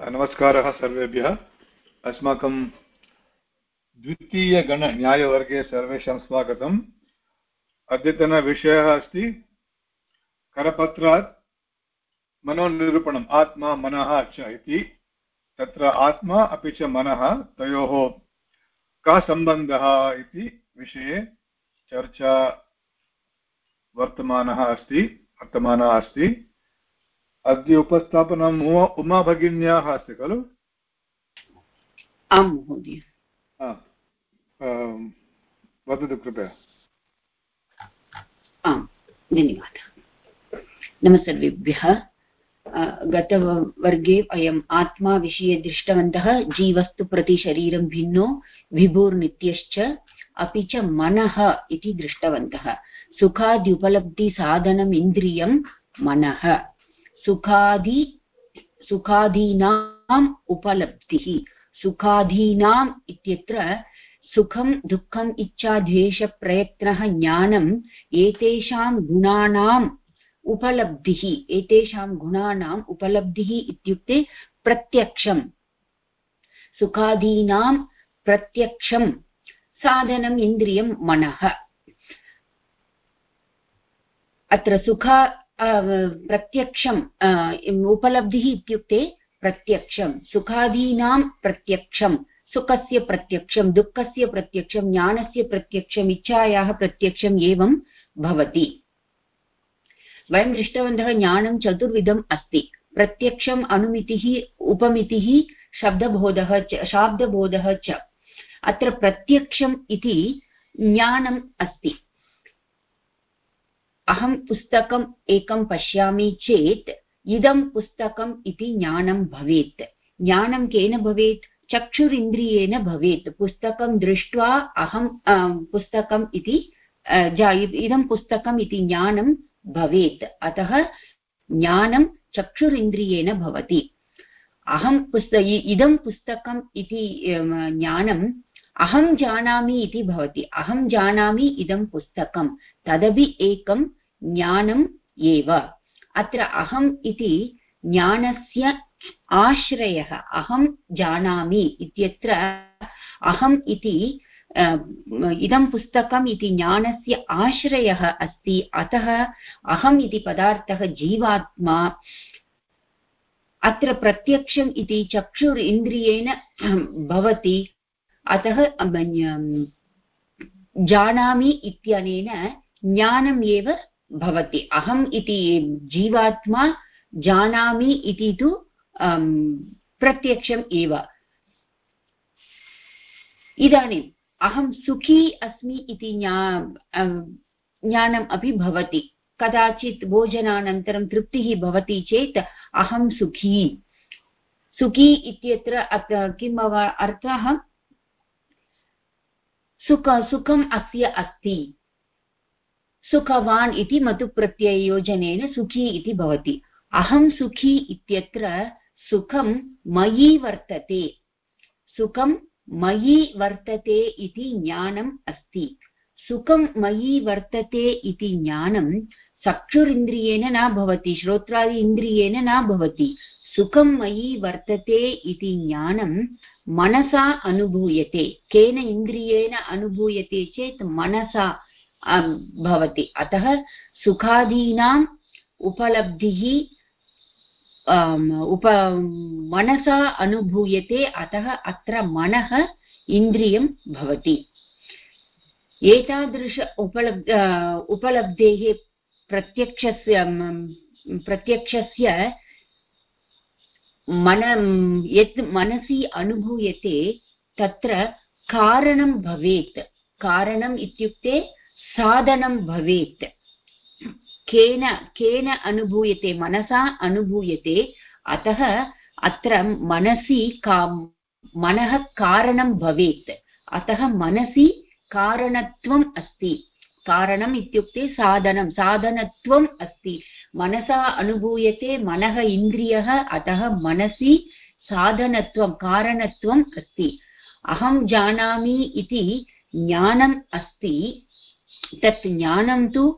नमस्कारः सर्वेभ्यः। अस्माकं द्वितीयगणन्यायवर्गे सर्वेषां स्वागतम्। अद्यतनविषयः अस्ति, करपत्रात् मनोनिरूपणम्, आत्मा, मनः च इति। तत्र आत्मा अपि च मनः, तयोः कः सम्बन्धः इति विषये चर्चा वर्तमानः अस्ति वर्तमानः अस्ति। अद्य उपस्थापनम् उमा भगिन्याः अस्ति खलु? आं महोदय। वदतु कृपया। आम् धन्यवादः। नमस्सर्वेभ्यः। गतवर्गे वयम् आत्मा विषये दृष्टवन्तः जीवस्तु प्रति शरीरं भिन्नो विभुर्नित्यश्च अपि च मनः इति दृष्टवन्तः। सुखाद्युपलब्धिसाधनम् इन्द्रियं मनः। सुखादि, सुखादीनाम् उपलब्धिः। सुखादीनाम् इत्यत्र सुखं, दुःखम्, इच्छा द्वेषप्रयत्नः ज्ञानम्, एतेषां गुणानाम् उपलब्धिः। एतेषां गुणानाम् उपलब्धिः इत्युक्ते प्रत्यक्षम्। सुखादीनां प्रत्यक्षं साधनम् इन्द्रियं मनः। अत्र सुख प्रत्यक्षम् उपलब्धिः इत्युक्ते प्रत्यक्षं, सुखादीनां प्रत्यक्षं, सुखस्य प्रत्यक्षं, दुःखस्य प्रत्यक्षं, ज्ञानस्य प्रत्यक्षम्, इच्छायाः प्रत्यक्षम् एवं भवति। वयं दृष्टवन्तः ज्ञानं चतुर्विधम् अस्ति। प्रत्यक्षम् अनुमितिः, उपमितिः, शब्दबोधः च, शाब्दबोधः च। अत्र प्रत्यक्षम् इति ज्ञानम् अस्ति। अहं पुस्तकम् एकं पश्यामि चेत् इदं पुस्तकम् इति ज्ञानं भवेत्। ज्ञानं केन भवेत्? चक्षुरिन्द्रियेण भवेत्। पुस्तकं दृष्ट्वा अहं पुस्तकम् इति इदं पुस्तकम् इति ज्ञानं भवेत्। अतः ज्ञानं चक्षुरिन्द्रियेण भवति। अहं पुस्त इदं पुस्तकम् इति ज्ञानं अहं जानामि इति भवति। अहं जानामि इदं पुस्तकं। तदपि एकं ज्ञानम् एव। अत्र अहम् इति ज्ञानस्य आश्रयः, अहं जानामि इत्यत्र अहम् इति इदं पुस्तकम् इति ज्ञानस्य आश्रयः अस्ति। अतः अहम् इति पदार्थः जीवात्मा। अत्र प्रत्यक्षम् इति चक्षुर् इन्द्रियेण भवति। अतः जानामि इत्यनेन ज्ञानम् एव भवति। अहम् इति जीवात्मा, जानामि इति तु प्रत्यक्षम् एव। इदानीम् अहं सुखी अस्मि इति ज्ञानम् अपि भवति। कदाचित् भोजनानन्तरं तृप्तिः भवति चेत् अहं सुखी। सुखी इत्यत्र किम् अर्थः? सुख सुखम् अस्य अस्ति। सुखवान् इति मतुप्रत्यययोजनेन सुखी इति भवति। अहं सुखी इत्यत्र सुखं मयि वर्तते। सुखं मयि वर्तते इति ज्ञानम् अस्ति। सुखं मयि वर्तते इति ज्ञानं चक्षुरिन्द्रियेण न भवति, श्रोत्रादि इन्द्रियेण न भवति। सुखं मयि वर्तते इति ज्ञानं मनसा अनुभूयते, केन इन्द्रियेण अनुभूयते चेत् मनसा भवति। अतः सुखादीनाम् उपलब्धिः उप, मनसा अनुभूयते, अतः अत्र मनः इन्द्रियं भवति। एतादृश उपलब् उपलब्धेः प्रत्यक्षस्य प्रत्यक्षस्य मन यत् मनसि अनुभूयते तत्र कारणं भवेत् कारणम् इत्युक्ते साधनं भवेत् केन केन अनुभूयते मनसा अनुभूयते अतः अत्र मनसि का मनः कारणं भवेत् अतः मनसि कारणत्वम् अस्ति कारणम् इत्युक्ते साधनं, साधनत्वम् अस्ति। मनसा अनुभूयते मनः इन्द्रियः, अतः मनसि साधनत्वं, कारणत्वम् अस्ति। अहं जानामि इति ज्ञानम् अस्ति, तत् ज्ञानं तु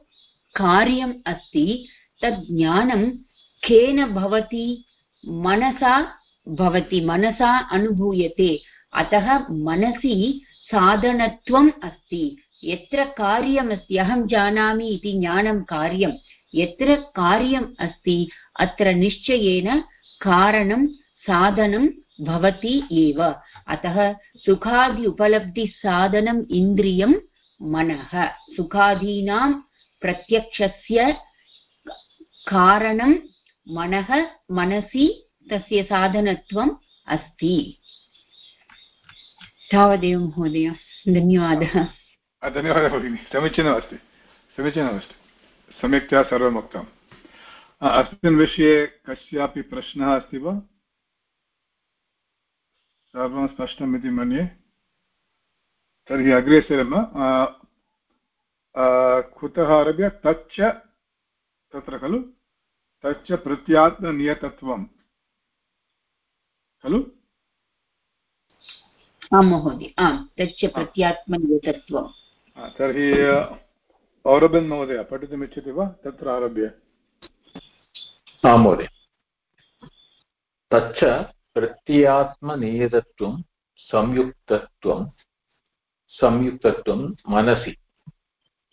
कार्यम् अस्ति, तत् ज्ञानं केन भवति? मनसा भवति, मनसा अनुभूयते, अतः मनसि साधनत्वम् अस्ति। यत्र कार्यमस्ति अहं जानामि इति ज्ञानं कार्यं। यत्र कार्यम् अस्ति, अत्र निश्चयेन कारणं, साधनं भवति एव। अतः सुखादि उपलब्धिसाधनम् इन्द्रियं मनः। सुखादीनां प्रत्यक्षस्य कारणं मनः, मनसि, तस्य साधनत्वम् अस्ति। तावदेव महोदय, धन्यवादः। धन्यवादः भगिनि। समीचीनमस्ति। समीचीनमस्ति। सम्यक्तया सर्वम् उक्तम् अस्मिन् विषये कस्यापि प्रश्नः अस्ति वा? सर्वं स्पष्टम् इति मन्ये। तर्हि अग्रे सरेम कुतः आरभ्य तच्च तत्र खलु? तच्च प्रत्यात्मनियतत्वं खलु? आं महोदय। आम् तच्च प्रत्यात्मनियतत्वं तर्हि औरबन् महोदय, पठितुमिच्छति वा? तत्र आरभ्य। आं महोदय। तच्च प्रत्ययात्मनियतत्वं संयुक्तत्वं संयुक्तत्वं मनसि।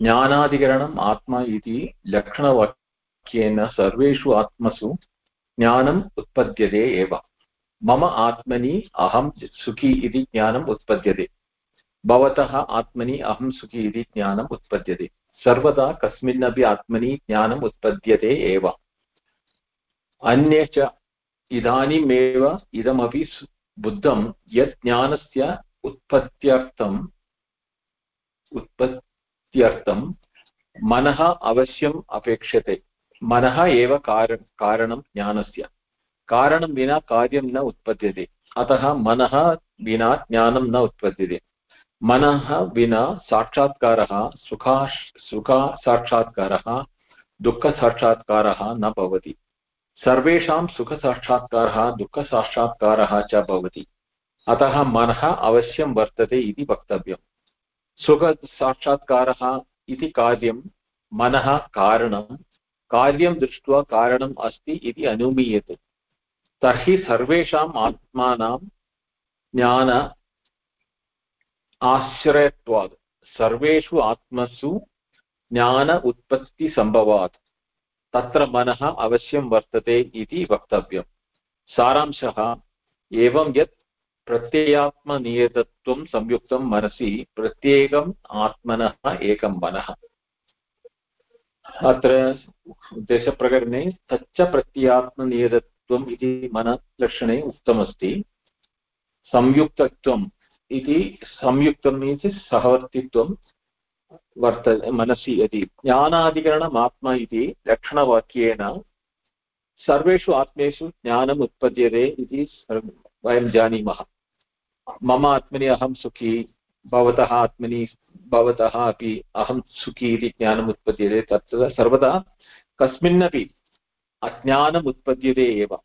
ज्ञानाधिकरणम् आत्मा इति लक्षणवाक्येन सर्वेषु आत्मसु ज्ञानम् उत्पद्यते एव। मम आत्मनि अहं सुखी इति ज्ञानम् उत्पद्यते। भवतः आत्मनि अहं सुखी इति ज्ञानम् उत्पद्यते। सर्वदा कस्मिन्नपि आत्मनि ज्ञानम् उत्पद्यते एव। अन्ये च इदानीमेव इदमपि बुद्धं यत् ज्ञानस्य उत्पत्त्यर्थम् उत्पत्त्यर्थं मनः अवश्यम् अपेक्षते। मनः एव कार कारणं ज्ञानस्य। कारणं विना कार्यं न उत्पद्यते। अतः मनः विना ज्ञानं न उत्पद्यते। मनः विना साक्षात्कारः, सुखा सुखसाक्षात्कारः दुःखसाक्षात्कारः न भवति। सर्वेषां सुखसाक्षात्कारः दुःखसाक्षात्कारः च भवति। अतः मनः अवश्यं वर्तते इति वक्तव्यम्। सुखसाक्षात्कारः इति कार्यं मनः कारणं, कार्यं दृष्ट्वा कारणम् अस्ति इति अनुमीयते। तर्हि सर्वेषाम् आत्मानां ज्ञान आश्रयत्वात्। सर्वेषु आत्मसु ज्ञान उत्पत्तिसम्भवात् तत्र मनः अवश्यं वर्तते इति वक्तव्यम्। सारांशः, एवं यत् प्रत्ययात्मनियतत्वं संयुक्तं मनसि प्रत्येकम् आत्मनः एकं मनः। अत्र देशप्रकरणे तच्च प्रत्ययात्मनियतत्वम् इति मनलक्षणे उक्तमस्ति। संयुक्तत्वम् इति संयुक्तम् इति सहवर्तित्वं वर्त मनसि यदि ज्ञानाधिकरणम् आत्मा इति लक्षणवाक्येन सर्वेषु आत्मेषु ज्ञानम् उत्पद्यते इति वयं जानीमः। मम आत्मनि अहं सुखी, भवतः आत्मनि भवतः अपि अहं सुखी इति ज्ञानम् उत्पद्यते। तत्र सर्वदा कस्मिन्नपि अज्ञानम् उत्पद्यते एव।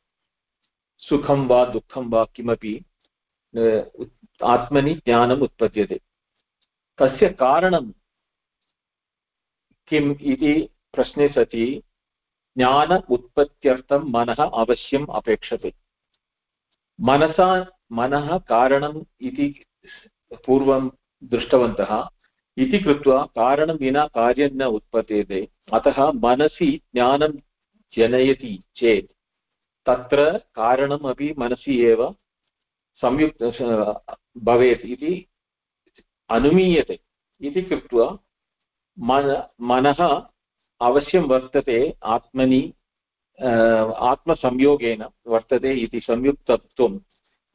सुखं वा दुःखं वा किमपि आत्मनि ज्ञानम् उत्पद्यते। तस्य कारणं किम् इति प्रश्ने सति, ज्ञान उत्पत्त्यर्थं मनः अवश्यम् अपेक्षते। मनसा, मनः कारणम् इति पूर्वं दृष्टवन्तः, इति कृत्वा कारणं विना कार्यं न उत्पद्यते, अतः मनसि ज्ञानं जनयति चेत्, तत्र कारणमपि मनसि एव संयुक्त भवेत् इति अनुमीयते। इति कृत्वा मन, मनः अवश्यं वर्तते आत्मनि आत्मसंयोगेन वर्तते इति संयुक्तत्वम्।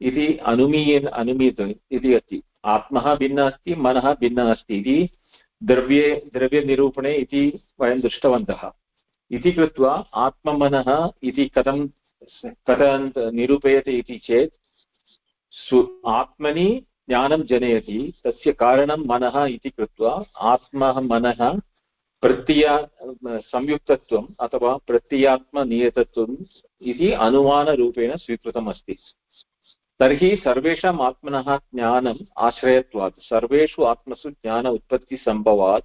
इति अनुमीयेन अनुमीत इति अस्ति। आत्मः भिन्नः अस्ति, मनः भिन्नः अस्ति इति द्रव्ये, द्रव्यनिरूपणे इति वयं दृष्टवन्तः। इति कृत्वा आत्ममनः इति कथं कथं निरूपयते इति चेत् सु, आत्मनि ज्ञानं जनयति, तस्य कारणं मनः इति कृत्वा आत्मः मनः प्रत्यया संयुक्तत्वम् अथवा प्रत्ययात्मनियतत्वम् इति अनुमानरूपेण स्वीकृतम् अस्ति तर्हि सर्वेषाम् आत्मनः ज्ञानम् आश्रयत्वात्। सर्वेषु आत्मसु ज्ञान उत्पत्तिसम्भवात्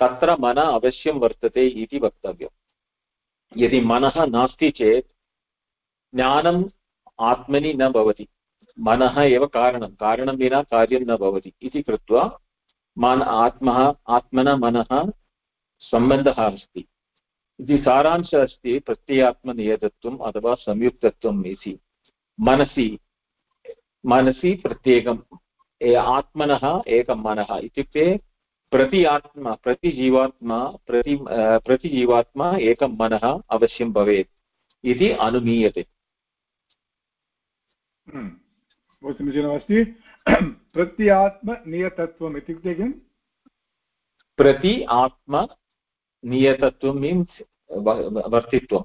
तत्र मनः अवश्यं वर्तते इति वक्तव्यम्। यदि मनः नास्ति चेत् ज्ञानं आत्मनि न भवति। मनः एव कारणं। कारणं विना कार्यं न भवति इति कृत्वा मन आत्मः, आत्मना मनः सम्बन्धः अस्ति। इति सारांशः अस्ति प्रत्ययात्मनियतत्वम् अथवा संयुक्तत्वम् इति। मनसि मनसि प्रत्येकम् आत्मनः एकं मनः। इत्युक्ते प्रति आत्मा प्रतिजीवात्मा प्रति प्रतिजीवात्मा एकं मनः अवश्यं भवेत् इति अनुमीयते। हम्म। बहु समीचीनमस्ति प्रत्यात्मनियतत्वम् इत्युक्ते किम् प्रति आत्मनियतत्वं मीन्स् वर्तित्वम्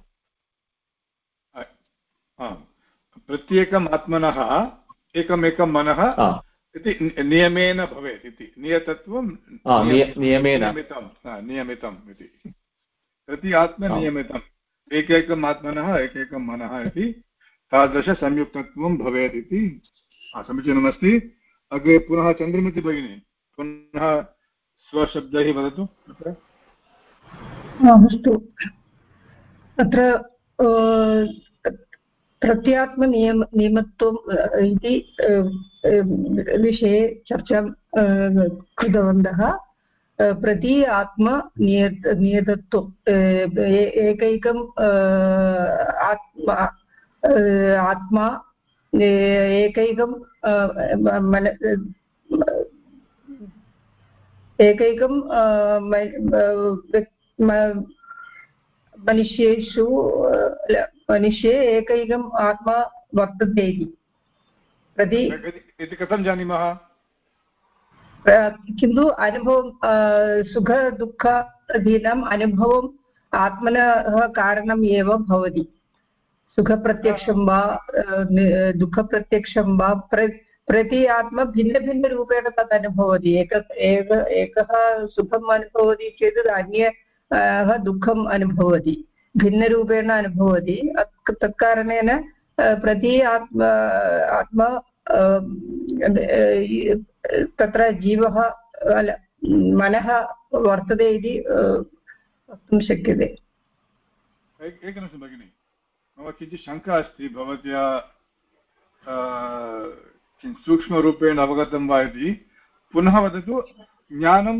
प्रत्येकम् आत्मनः एकमेकं मनः इति नियमेन भवेत् इति नियतत्वं नियमेन नियमितं नियमितम् इति प्रति आत्मनियमितम् एकैकम् आत्मनः एकैकं मनः इति तादृशसंयुक्तत्वं भवेत् इति समीचीनमस्ति अग्रे पुनः चन्द्रमिति भगिनी, पुनः स्वशब्दैः वदतु. तत्र अस्तु अत्र प्रत्यात्मनियम, नियमत्वम् इति विषये चर्चां कृतवन्तः. प्रति आत्म नियत, नियतत्वम् एकैकम् आत्मा आत्मा एकैकं एकैकं मनुष्येषु मनुष्ये एकैकम् आत्मा वर्तते इति प्रति इति कथं जानीमः? किन्तु अनुभवं सुखदुःखादीनाम् अनुभवम् आत्मनः कारणम् एव भवति। सुखप्रत्यक्षं वा दुःखप्रत्यक्षं वा प्र प्रति आत्मा भिन्नभिन्नरूपेण तत् अनुभवति। एक एक एकः सुखम् अनुभवति चेत् अन्यः दुःखम् अनुभवति। भिन्नरूपेण अनुभवति। तत्कारणेन प्रति आत्मा आत्मा तत्र जीवः मनः वर्तते इति वक्तुं शक्यते। एकनिमिषं भगिनि। मम किञ्चित् शङ्का अस्ति भवत्या किं सूक्ष्मरूपेण अवगतं वा इति। पुनः वदतु ज्ञानं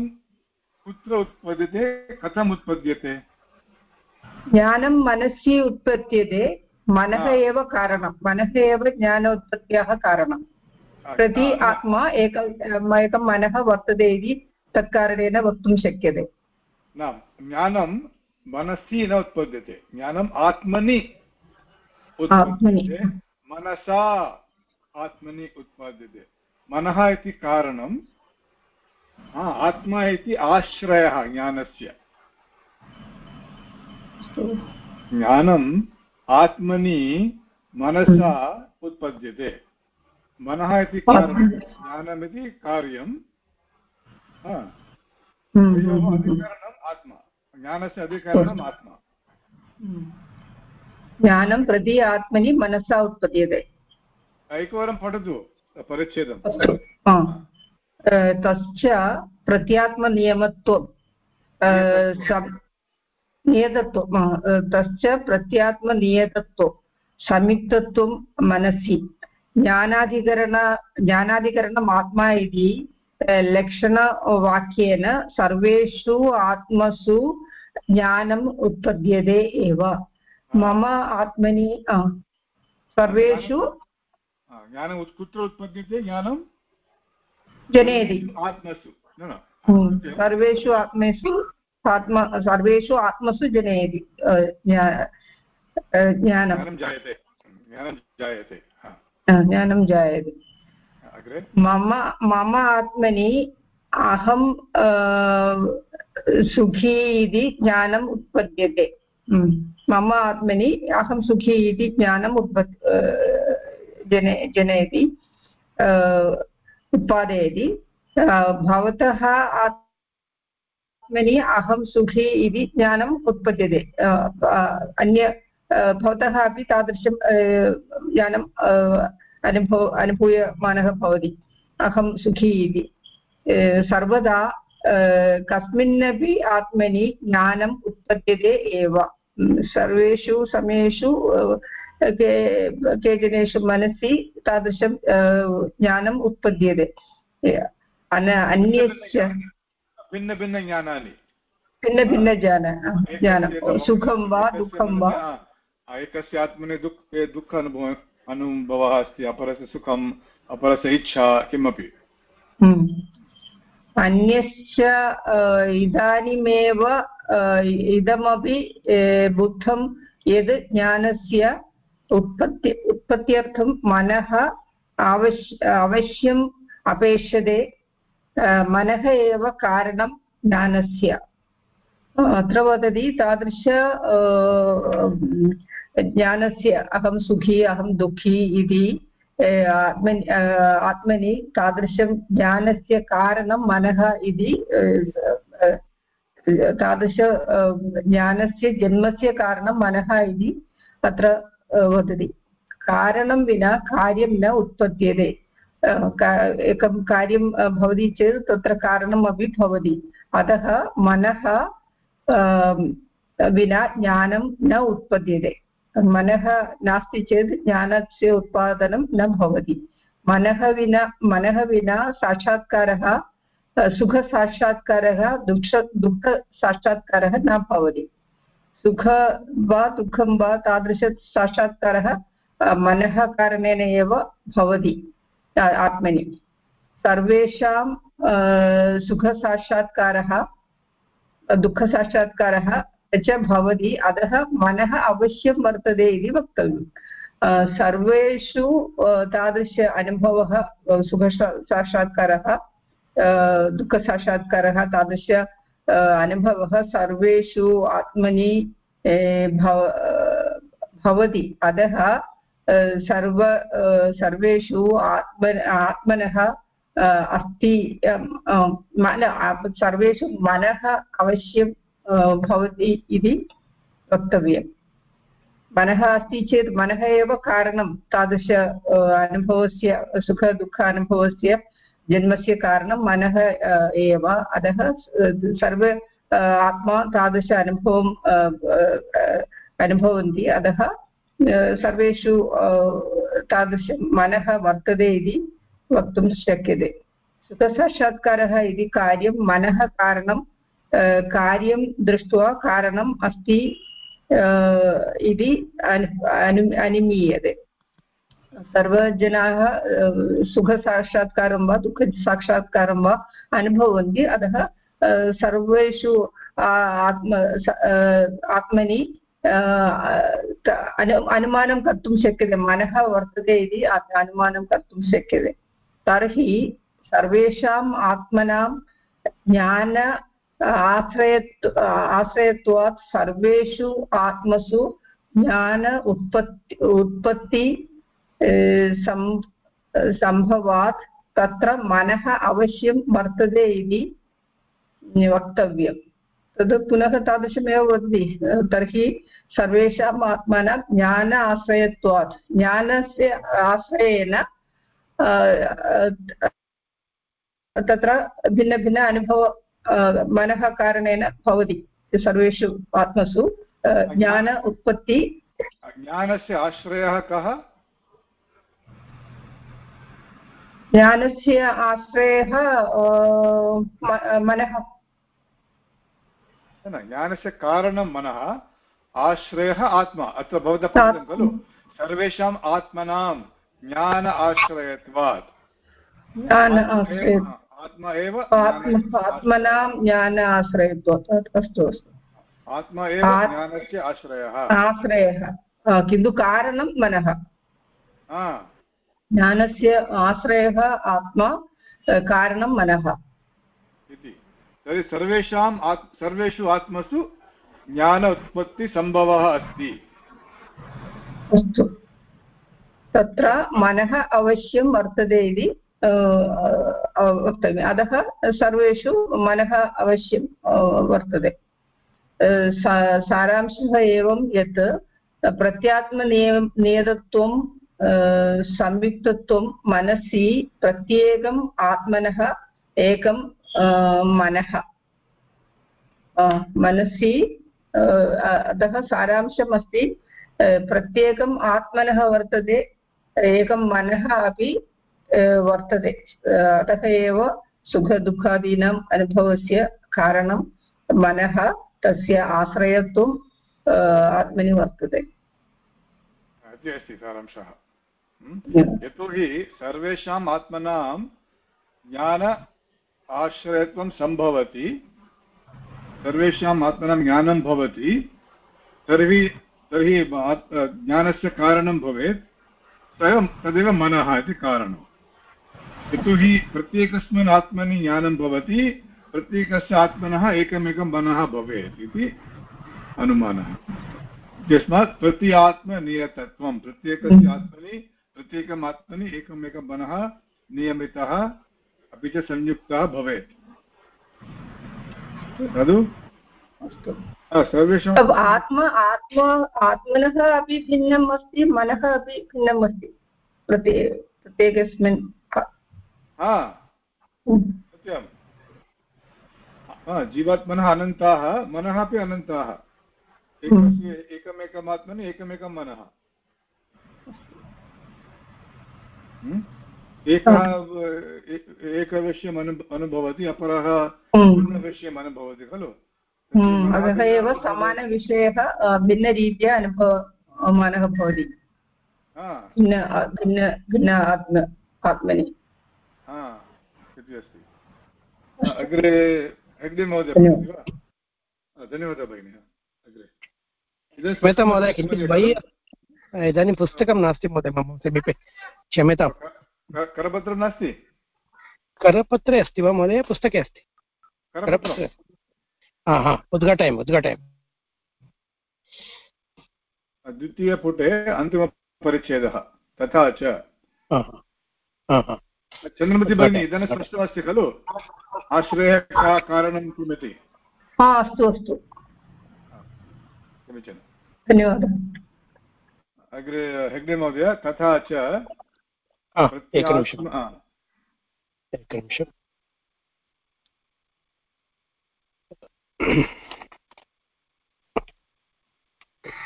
कुत्र उत्पद्यते कथम् उत्पद्यते? ज्ञानं मनसि उत्पद्यते मनः एव कारणं। मनः एव ज्ञानोत्पत्त्याः कारणं। प्रति आत्मा एक एकं मनः वर्तते इति तत्कारणेन वक्तुं शक्यते। न ज्ञानं मनसि न उत्पद्यते। ज्ञानम् आत्मनि उत्पद्यते मनसा आत्मनि उत्पद्यते। मनः इति कारणं आत्मा इति आश्रयः ज्ञानस्य। ज्ञानम् आत्मनि मनसा उत्पद्यते। मनः इति कारणं ज्ञानमिति कार्यं अधिकरणम् आत्मा। ज्ञानस्य अधिकरणम् आत्मा। ज्ञानं प्रति आत्मनि मनसा उत्पद्यते। एकवारं पठतु परिच्छेदं। तश्च प्रत्यात्मनियमत्वं नियतत्वं तश्च प्रत्यात्मनियतत्वं संयुक्तत्वं मनसि। ज्ञानाधिकरण ज्ञानाधिकरणम् आत्मा इति लक्षणवाक्येन सर्वेषु आत्मसु ज्ञानम् उत्पद्यते एव। मम आत्मनि सर्वेषु ज्ञानं कुत्र उत्पद्यते? ज्ञानं? जनयति आत्मसु। सर्वेषु आत्मेषु आत्म सर्वेषु आत्मसु जनयति ज्ञानं। जायते। ज्ञानं जायते ज्ञानं जायते। मम मम आत्मनि अहं सुखी इति ज्ञानम् उत्पद्यते। मम आत्मनि अहं सुखी इति ज्ञानम् उत्पत् जने जनयति उत्पादयति भवतः आत्मनि अहं सुखी इति ज्ञानम् उत्पद्यते अन्य भवतः अपि तादृशं ज्ञानम् अनुभव अनुभूयमानः भवति अहं सुखी इति सर्वदा कस्मिन्नपि आत्मनि ज्ञानम् उत्पद्यते एव। सर्वेषु समयेषु केचनेषु मनसि तादृशं ज्ञानम् उत्पद्यते। अन्यश्च भिन्नभिन्नज्ञानानि। भिन्नभिन्नज्ञान ज्ञानं। सुखं वा दुःखं वा? एकस्य आत्मनि दुःख दुःख अनुभव अनुभवः अस्ति अपरस्य सुखम् अपरस्य इच्छा किमपि। अन्यश्च इदानीमेव इदमपि बुद्धं यद् ज्ञानस्य उत्पत्ति, उत्पत्त्यर्थं मनः अवश्य अवश्यम् अपेक्षते मनः एव कारणं ज्ञानस्य। अत्र वदति, तादृश ज्ञानस्य अहं सुखी, अहं दुःखी इति। आत्मनि आत्मनि तादृशं ज्ञानस्य कारणं मनः इति तादृश ज्ञानस्य जन्मस्य कारणं मनः इति अत्र वदति कारणं विना कार्यं न उत्पद्यते एकं कार्यं भवति चेत् तत्र कारणम् अपि भवति अतः मनः विना ज्ञानं न उत्पद्यते मनः नास्ति चेत् ज्ञानस्य उत्पादनं न भवति। मनः विना मनः विना साक्षात्कारः सुखसाक्षात्कारः, दुःख, दुःखसाक्षात्कारः न भवति। सुख वा दुःखं वा तादृशसाक्षात्कारः मनः कारणेन एव भवति आत्मनि। सर्वेषां सुखसाक्षात्कारः, दुःखसाक्षात्कारः च भवति, अतः मनः अवश्यं वर्तते इति वक्तव्यं सर्वेषु तादृश अनुभवः सुखसाक्षात्कारः दुःखसाक्षात्कारः, तादृश अनुभवः सर्वेषु आत्मनि भव भवति। अतः सर्व सर्वेषु आत्म, आत्मनः अस्ति सर्वेषु मनः अवश्यं भवति इति वक्तव्यं मनः अस्ति चेत् मनः एव कारणं। तादृश अनुभवस्य सुखदुःख अनुभवस्य, जन्मस्य कारणं मनः एव। अतः सर्व आत्मा तादृश अनुभवं अनुभवन्ति। अतः सर्वेषु तादृश मनः वर्तते इति वक्तुं शक्यते। सुखसाक्षात्कारः इति कार्यं मनः कारणं कार्यं दृष्ट्वा कारणम् अस्ति इति अनु अनुमीयते। सर्वजनाः सुखसाक्षात्कारं वा, दुःखसाक्षात्कारं वा अनुभवन्ति, अतः सर्वेषु आत्म आत्मनि अनुमानं कर्तुं शक्यते। मनः वर्तते इति अनुमानं कर्तुं शक्यते। तर्हि सर्वेषाम् आत्मनां ज्ञान आश्रयत्व आश्रयत्वात् सर्वेषु आत्मसु ज्ञान उत्पत्ति उत्पत्ति सम्भवात् तत्र मनः अवश्यं वर्तते इति वक्तव्यं तद् पुनः तादृशमेव वदति। तर्हि सर्वेषाम् आत्मनां ज्ञान आश्रयत्वात्। ज्ञानस्य आश्रयेण तत्र भिन्नभिन्न अनुभव मनः कारणेन भवति सर्वेषु आत्मसु। ज्ञान उत्पत्ति। ज्ञानस्य आश्रयः कः? ज्ञानस्य आश्रयः मनः। ज्ञानस्य कारणं मनः आश्रयः आत्मा। अत्र भवतः पठितं खलु। सर्वेषाम् आत्मनां ज्ञान आश्रयत्वात्। ज्ञान आश्रयत्वात् आत्मा एव आत्मनां ज्ञान आश्रयत्वात् अस्तु अस्तु। आत्मा एव ज्ञानस्य आश्रयः। आश्रयः। किन्तु कारणं मनः। ज्ञानस्य आश्रयः आत्मा कारणं मनः। इति। तर्हि सर्वेषाम् सर्वेषु आत्मसु ज्ञान उत्पत्तिसम्भवः अस्ति। अस्तु। तत्र मनः अवश्यं वर्तते इति वक्तव्यम् अतः सर्वेषु मनः अवश्यं वर्तते। सारांशः एवं यत् प्रत्यात्मनिय नियतत्वं संयुक्तत्वं, मनसि प्रत्येकम् आत्मनः एकं मनः। मनसि अतः सारांशम् अस्ति प्रत्येकम् आत्मनः वर्तते, एकं मनः अपि वर्तते अतः एव सुखदुःखादीनाम् अनुभवस्य कारणं मनः तस्य आश्रयत्वम् आत्मनि वर्तते अस्ति सारांशः? यतोहि सर्वेषाम् आत्मनां ज्ञान आश्रयत्वं सम्भवति सर्वेषाम् आत्मनां ज्ञानं भवति तर्हि तर्हि ज्ञानस्य कारणं भवेत् तदेव तदेव मनः इति कारणं यतोहि प्रत्येकस्मिन् आत्मनि ज्ञानं भवति प्रत्येकस्य आत्मनः एकमेकं मनः भवेत् इति अनुमानः। इत्यस्मात् प्रति आत्मनियतत्वं प्रत्येकस्य आत्मनि प्रत्येकम् आत्मनि एकमेकं मनः नियमितः अपि च संयुक्तः भवेत्। खलु अस्तु। सर्वेषाम् आत्म आत्म आत्मनः अपि भिन्नम् अस्ति मनः अपि भिन्नम् अस्ति। प्रत्ये सत्यं जीवात्मनः अनन्ताः मनः अपि अनन्ताः। एकस्य एकमेकम् आत्मनि एकमेकं मनः। एकः एकविषयम् अनु अनुभवति अपरः भिन्नविषयम् अनुभवति खलु? अतः एव समानविषयः भिन्नरीत्या अनुभवमानः भवति। भिन्न भिन्न भिन्न आत्म आत्मनि। इति अस्ति अग्रे हेग्डे महोदय धन्यवादः। भगिनि अग्रे। श्वेता महोदय किञ्चित् बहिः इदानीं पुस्तकं नास्ति महोदय मम समीपे। क्षम्यतां। करपत्रं नास्ति? करपत्रे अस्ति वा महोदय? पुस्तके अस्ति। करपत्रे? हा हा उद्घाटयामि उद्घाटयामि। द्वितीयपुटे अन्तिमपरिच्छेदः तथा च। चन्द्रमति भगिनी इदानीं स्पष्टमस्ति खलु? आश्रयः का कारणं किमिति? अस्तु अस्तु। समीचीनं धन्यवादः। अग्रे हेग्डे महोदय तथा च एकनिमिषम्। एकनिमिषम्।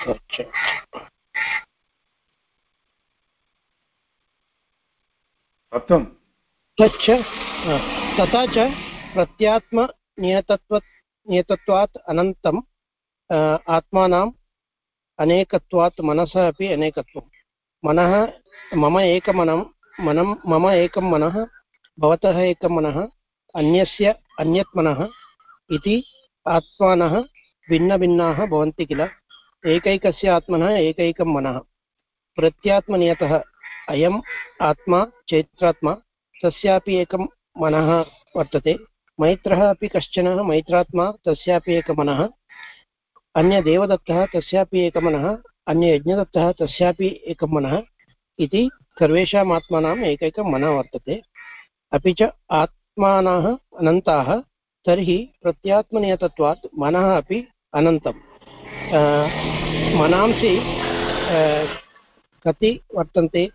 अच्छा। प्राप्तं तच्च तथा च प्रत्यात्मनियतत्व नियतत्वात् अनन्तम् आत्मानाम् अनेकत्वात् मनसः अपि अनेकत्वं मनः मम एकमनं मनं मम एकं मनः, भवतः एकं मनः, अन्यस्य अन्यत् मनः इति आत्मानः भिन्नभिन्नाः भवन्ति किल। एकैकस्य आत्मनः एकैकं मनः। प्रत्यात्मनियतः अयम् आत्मा चैत्रात्मा तस्यापि एकं मनः वर्तते। मैत्रः अपि कश्चन मैत्रात्मा तस्यापि एकमनः अन्यदेवदत्तः तस्यापि एकमनः अन्ययज्ञदत्तः तस्यापि एकं मनः। इति सर्वेषाम् आत्मानाम् एकैकं मनः वर्तते। अपि च आत्मानः अनन्ताः, तर्हि प्रत्यात्मनियतत्वात् मनः अपि अनन्तं मनांसि कति वर्तन्ते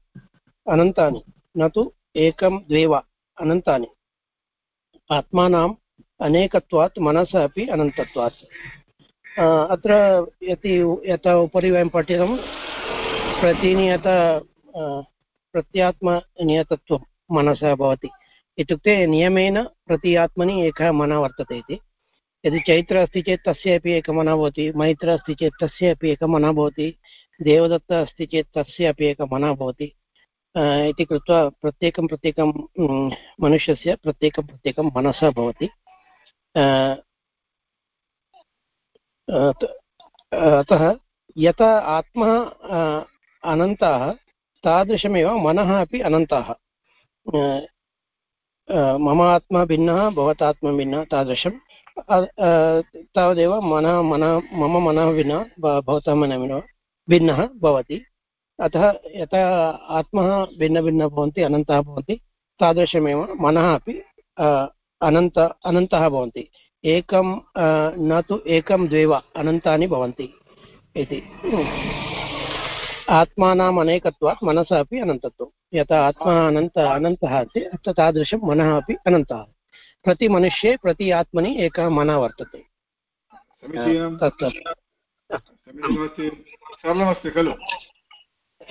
अनन्तानि। न तु एकं द्वे वा अनन्तानि। आत्मानाम् अनेकत्वात् मनसः अपि अनन्तत्वात्। अत्र यदि यथा उपरि वयं पठितं, प्रतिनियत प्रत्यात्मनियतत्वं मनसः भवति। इत्युक्ते नियमेन प्रति आत्मनि एकः मनः वर्तते इति। यदि चैत्र अस्ति चेत् तस्य अपि एकः मनः भवति, मैत्र अस्ति चेत् तस्य अपि एकः मनः भवति, देवदत्त अस्ति चेत् तस्य अपि एकः मनः भवति। इति कृत्वा प्रत्येकं प्रत्येकं मनुष्यस्य प्रत्येकं प्रत्येकं मनसः भवति। अतः यथा आत्मा अनन्ताः, तादृशमेव मनः अपि अनन्ताः। मम आत्मा भिन्नः भवतः आत्मा भिन्नः, तादृशं। तावदेव मनः मनः, मम मनः भिन्नः भवतः मनः भिन्नः भवति। अतः यथा आत्मः भिन्नभिन्नः भवन्ति अनन्तः भवन्ति तादृशमेव मनः अपि अनन्त अनन्तः भवन्ति। एकं न तु एकं द्वे वा अनन्तानि भवन्ति इति। आत्मानाम् अनेकत्वात् मनसः अपि अनन्तत्वं। यथा आत्मा अनन्त अनन्तः अस्ति तादृशं मनः अपि अनन्तः। प्रतिमनुष्ये प्रति आत्मनि एकः मनः वर्तते। सरलमस्ति खलु?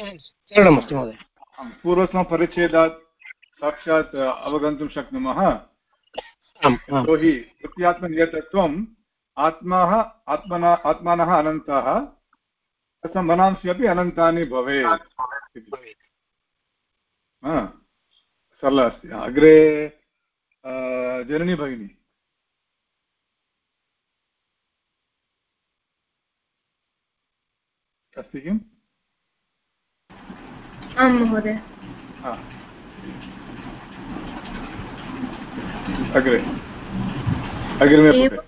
सरलमस्ति महोदय। पूर्वतमपरिच्छेदात् साक्षात् अवगन्तुं शक्नुमः? यतोहि प्रत्यात्मनियतत्वम् आत्मा आत्मना आत्मानः अनन्ताः तथा मनांसि अपि अनन्तानि भवेत्। सरला अस्ति। अग्रे जननी भगिनी। अस्ति किम्? आं महोदय। हा। अग्रे। अग्रिमे एव-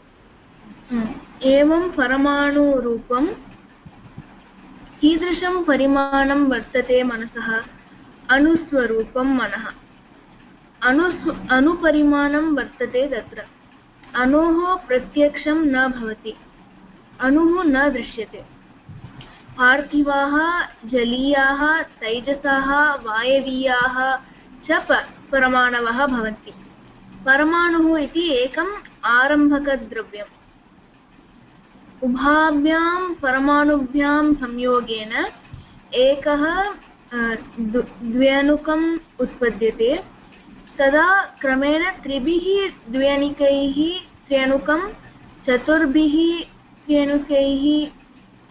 हम्म। एवं परमाणुरूपं कीदृशं परिमाणं वर्तते मनसः? अणुस्वरूपं मनः। अणुस्व अणुपरिमाणं वर्तते तत्र। अणोः प्रत्यक्षं न भवति। अणुः न दृश्यते। पार्थिवाः, जलीयाः, तैजसाः, वायवीयाः च परमाणवः भवन्ति। परमाणुः इति एकम् आरम्भकद्रव्यम्। उभाभ्यां, परमाणुभ्यां संयोगेन एकः द्व्यणुकम् उत्पद्यते। तदा क्रमेण त्रिभिः द्व्यणुकैः त्र्यणुकं चतुर्भिः त्र्यणुकैः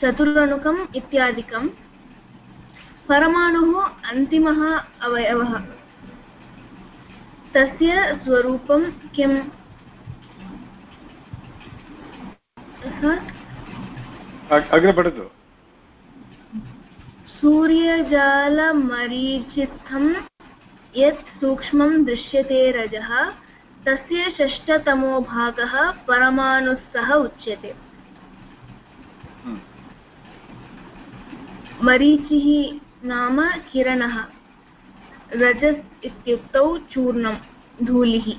चतुरणुकम् इत्यादिकं परमाणुः अन्तिमः अवयवः। तस्य स्वरूपं किम्? अग्रे पठतु। सूर्यजालमरीचित्थं यत् सूक्ष्मं दृश्यते रजः तस्य षष्ठतमो भागः परमाणुस्सः उच्यते। मरीचिः नाम किरणः, रजस् इत्युक्तौ चूर्णं, धूलिः।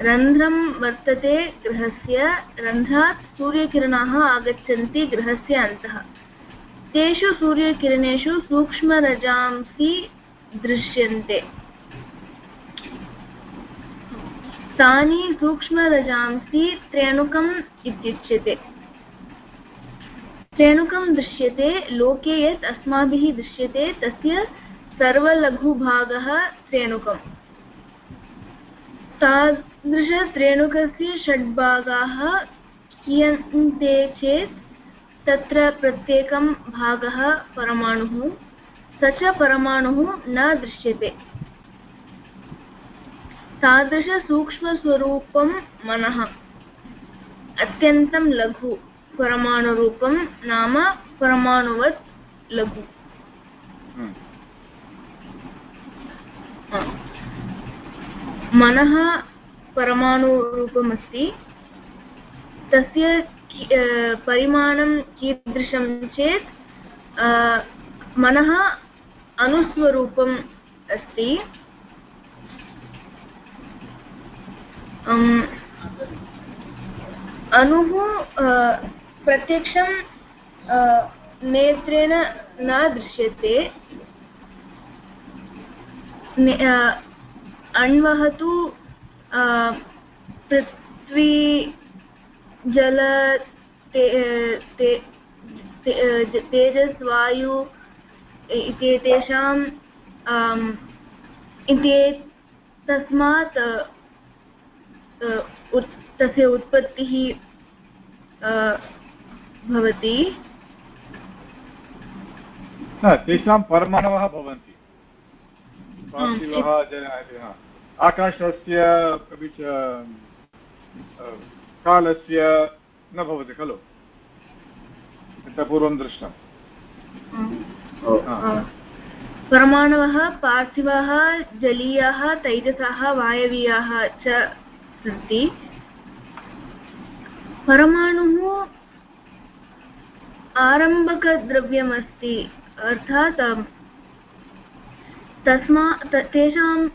रन्ध्रं वर्तते गृहस्य, रन्ध्रात् सूर्यकिरणाः आगच्छन्ति गृहस्य अन्तः। तेषु सूर्यकिरणेषु सूक्ष्मरजांसि दृश्यन्ते। तानि सूक्ष्मरजांसि इत्युच्यते। त्र्यणुकं दृश्यते, लोके यत् अस्माभिः दृश्यते, तस्य सर्वलघुभागः त्र्यणुकम् तादृशत्रेणुकस्य षड्भागाः क्रियन्ते चेत्, तत्र प्रत्येकं भागः परमाणुः, स च परमाणुः न दृश्यते। तादृशसूक्ष्मस्वरूपं मनः, अत्यन्तं लघु। परमाणुरूपं नाम परमाणुवत् लघु। हम्म। मनः परमाणुरूपमस्ति। तस्य परिमाणं कीदृशं चेत् मनः अणुस्वरूपम् अस्ति। अणुः प्रत्यक्षं नेत्रेण न दृश्यते। अण्वः तु पृथ्वी जल ते ते ते- तेजस् वायु इत्येतेषाम् आम्, इति तस्मात् तस्य उत्पत्तिः भवति? हा, तेषां परमाणवः भवन्ति। आकाशस्य अपि च कालस्य न भवति खलु? इतः पूर्वं दृष्टम्। परमाणवः पार्थिवः जलीयाः तैजसः वायवीयाः च सन्ति। परमाणुः आरम्भकद्रव्यमस्ति। अर्थात् तस्मा तेषां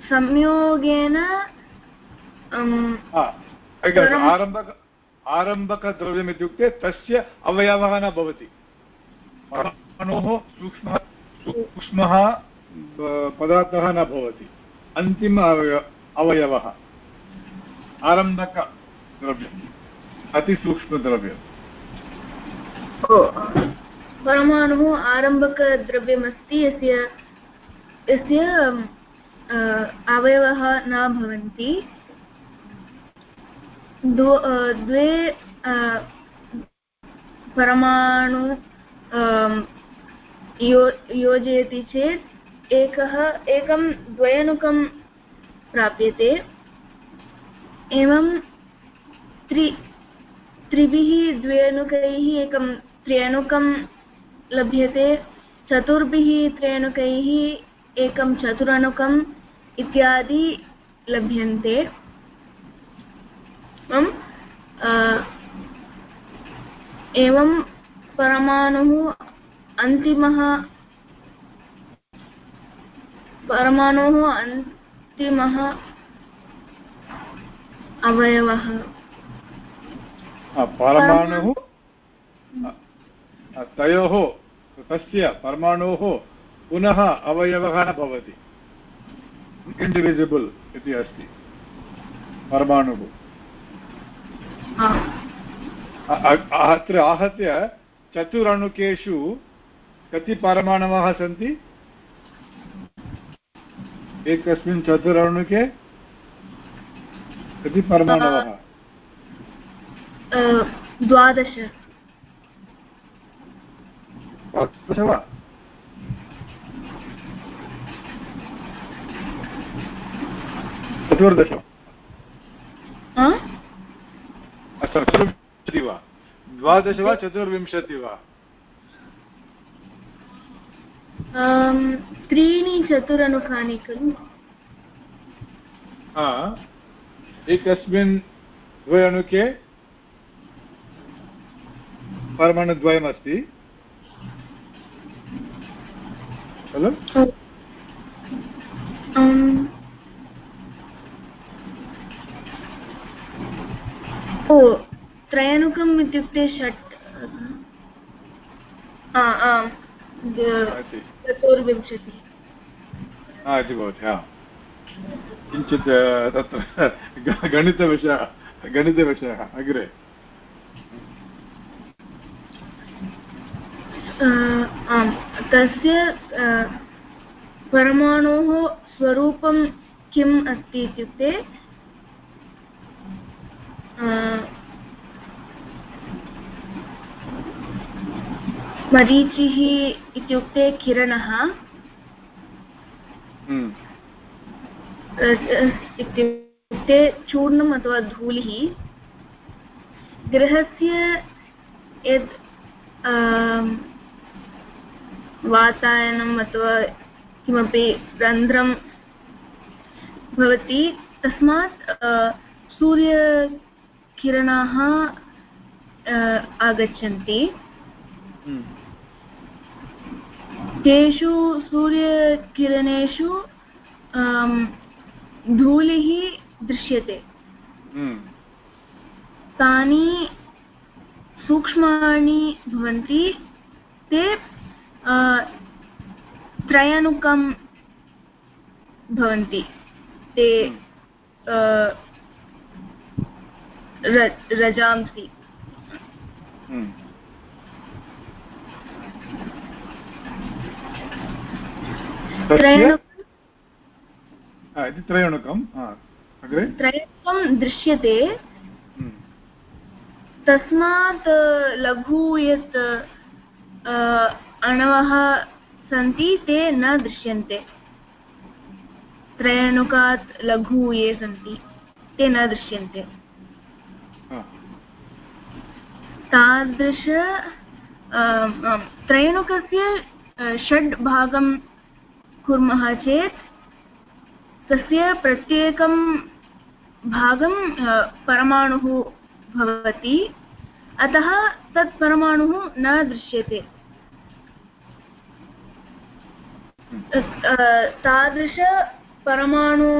संयोगेन आरम्भक आरम्भकद्रव्यम् इत्युक्ते तस्य अवयवः न भवति। परमाणोः सूक्ष्मः पदार्थः न भवति। अन्तिम अवय- अवयवः। आरम्भकद्रव्यम् अतिसूक्ष्मद्रव्यम्। परमाणुः आरम्भकद्रव्यमस्ति यस्य यस्य अवयवः न भवन्ति। द्वे परमाणु यो, योजयति चेत् एकः, एकं द्वयनुकं प्राप्यते। एवं त्रि, त्रिभिः द्व्यणुकैः एकं त्र्यणुकं लभ्यते। चतुर्भिः त्र्यणुकैः एकं चतुरणुकम् इत्यादि लभ्यन्ते। एवं एवं परमाणुः अन्तिमः परमाणुः अन्तिमः अवयवः। परमाणुः तयोः तस्य परमाणोः पुनः अवयवः न भवति। इण्डिविजिबल् इति अस्ति। परमाणुः। अत्र आहत्य चतुरणुकेषु कति परमाणवः सन्ति? एकस्मिन् चतुरणुके कति परमाणवः? द्वादश। द्वादश वा चतुर्दश चतुर्विंशति वा द्वादश वा चतुर्विंशति वा त्रीणि चतुरनुकानि खलु। एकस्मिन् द्वयणुके परमाणुद्वयमस्ति। खलु त्रयणुकम् इत्युक्ते षट् आम् चतुर्विंशतिः हा इति भवति हा किञ्चित् तत्र गणितविषयः गणितविषयः अग्रे आम् तस्य परमाणोः स्वरूपं किम् अस्ति इत्युक्ते मरीचिः इत्युक्ते किरणः हम्म, इत्युक्ते चूर्णम् अथवा धूलिः गृहस्य वातायनम् अथवा किमपि रन्ध्रं भवति तस्मात् अ, सूर्यकिरणाः अ, आगच्छन्ति। हम्म, तेषु सूर्यकिरणेषु आम्, धूलिः दृश्यते। हम्म, तानि सूक्ष्माणि भवन्ति ते त्रयणुकं भवन्ति. ते रजांसि. हम्म। त्रयणुकं त्रयणुकं हा दृश्यते. हम्म, तस्मात् लघु यत् अणवः सन्ति ते न दृश्यन्ते। त्रयणुकात् लघु ये सन्ति ते न दृश्यन्ते। तादृश त्रयणुकस्य षड् भागं कुर्मः चेत् तस्य प्रत्येकं भागं परमाणुः भवति। अतः तत् परमाणुः न दृश्यते। तादृश परमाणु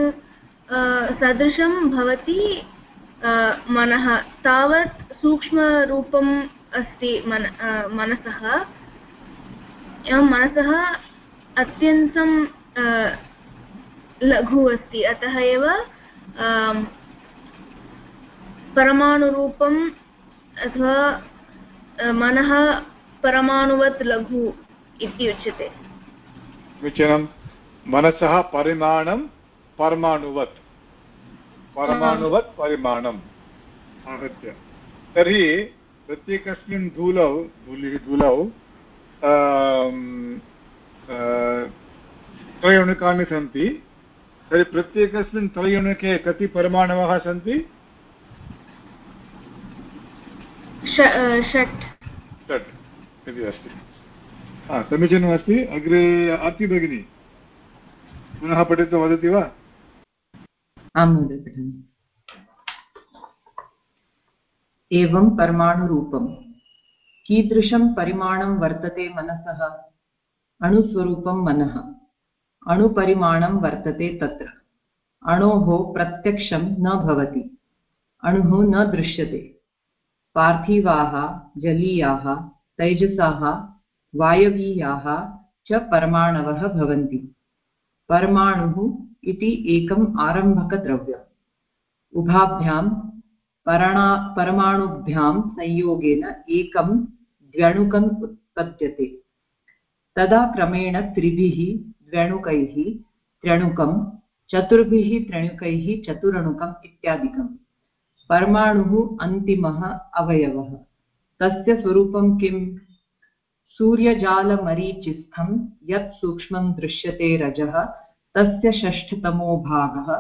सदृशं भवति मनः। तावत् सूक्ष्मरूपम् अस्ति मन मनसः। एवं मनसः अत्यन्तं लघु अस्ति। अतः एव आम्, परमाणुरूपं अथवा मनः परमाणुवत् लघु इति उच्यते। समीचीनं मनसः परिमाणं परमाणुवत्। परमाणुवत् परिमाणम्। आहत्य तर्हि प्रत्येकस्मिन् धूलौ धूलिः धूलौ त्रयणुकानि सन्ति। तर्हि प्रत्येकस्मिन् त्रयणुके कति परमाणवः सन्ति? षट्। षट्। इति अस्ति। समीचीनमस्ति अग्रे आर्ति भगिनी, पुनः पठित्वा वदति वा? आं महोदय एवं परमाणुरूपं कीदृशं परिमाणं वर्तते मनसः? अणुस्वरूपं मनः। अणुपरिमाणं वर्तते तत्र। अणोः प्रत्यक्षं न भवति। अणुः न दृश्यते। पार्थिवाः, जलीयाः, तैजसाः वायवीयाः च परमाणवः भवन्ति। परमाणुः इति एकम् आरम्भकद्रव्यम्। उभाभ्यां परणा, परमाणुभ्यां संयोगेन एकं द्व्यणुकम् उत्पद्यते। तदा क्रमेण त्रिभिः द्व्यणुकैः त्र्यणुकं, चतुर्भिः त्र्यणुकैः चतुरणुकम् इत्यादिकम्। परमाणुः अन्तिमः अवयवः। तस्य स्वरूपं किम्? सूर्यजालमरीचिस्थं यत् सूक्ष्मं दृश्यते रजः, तस्य षष्ठतमो भागः,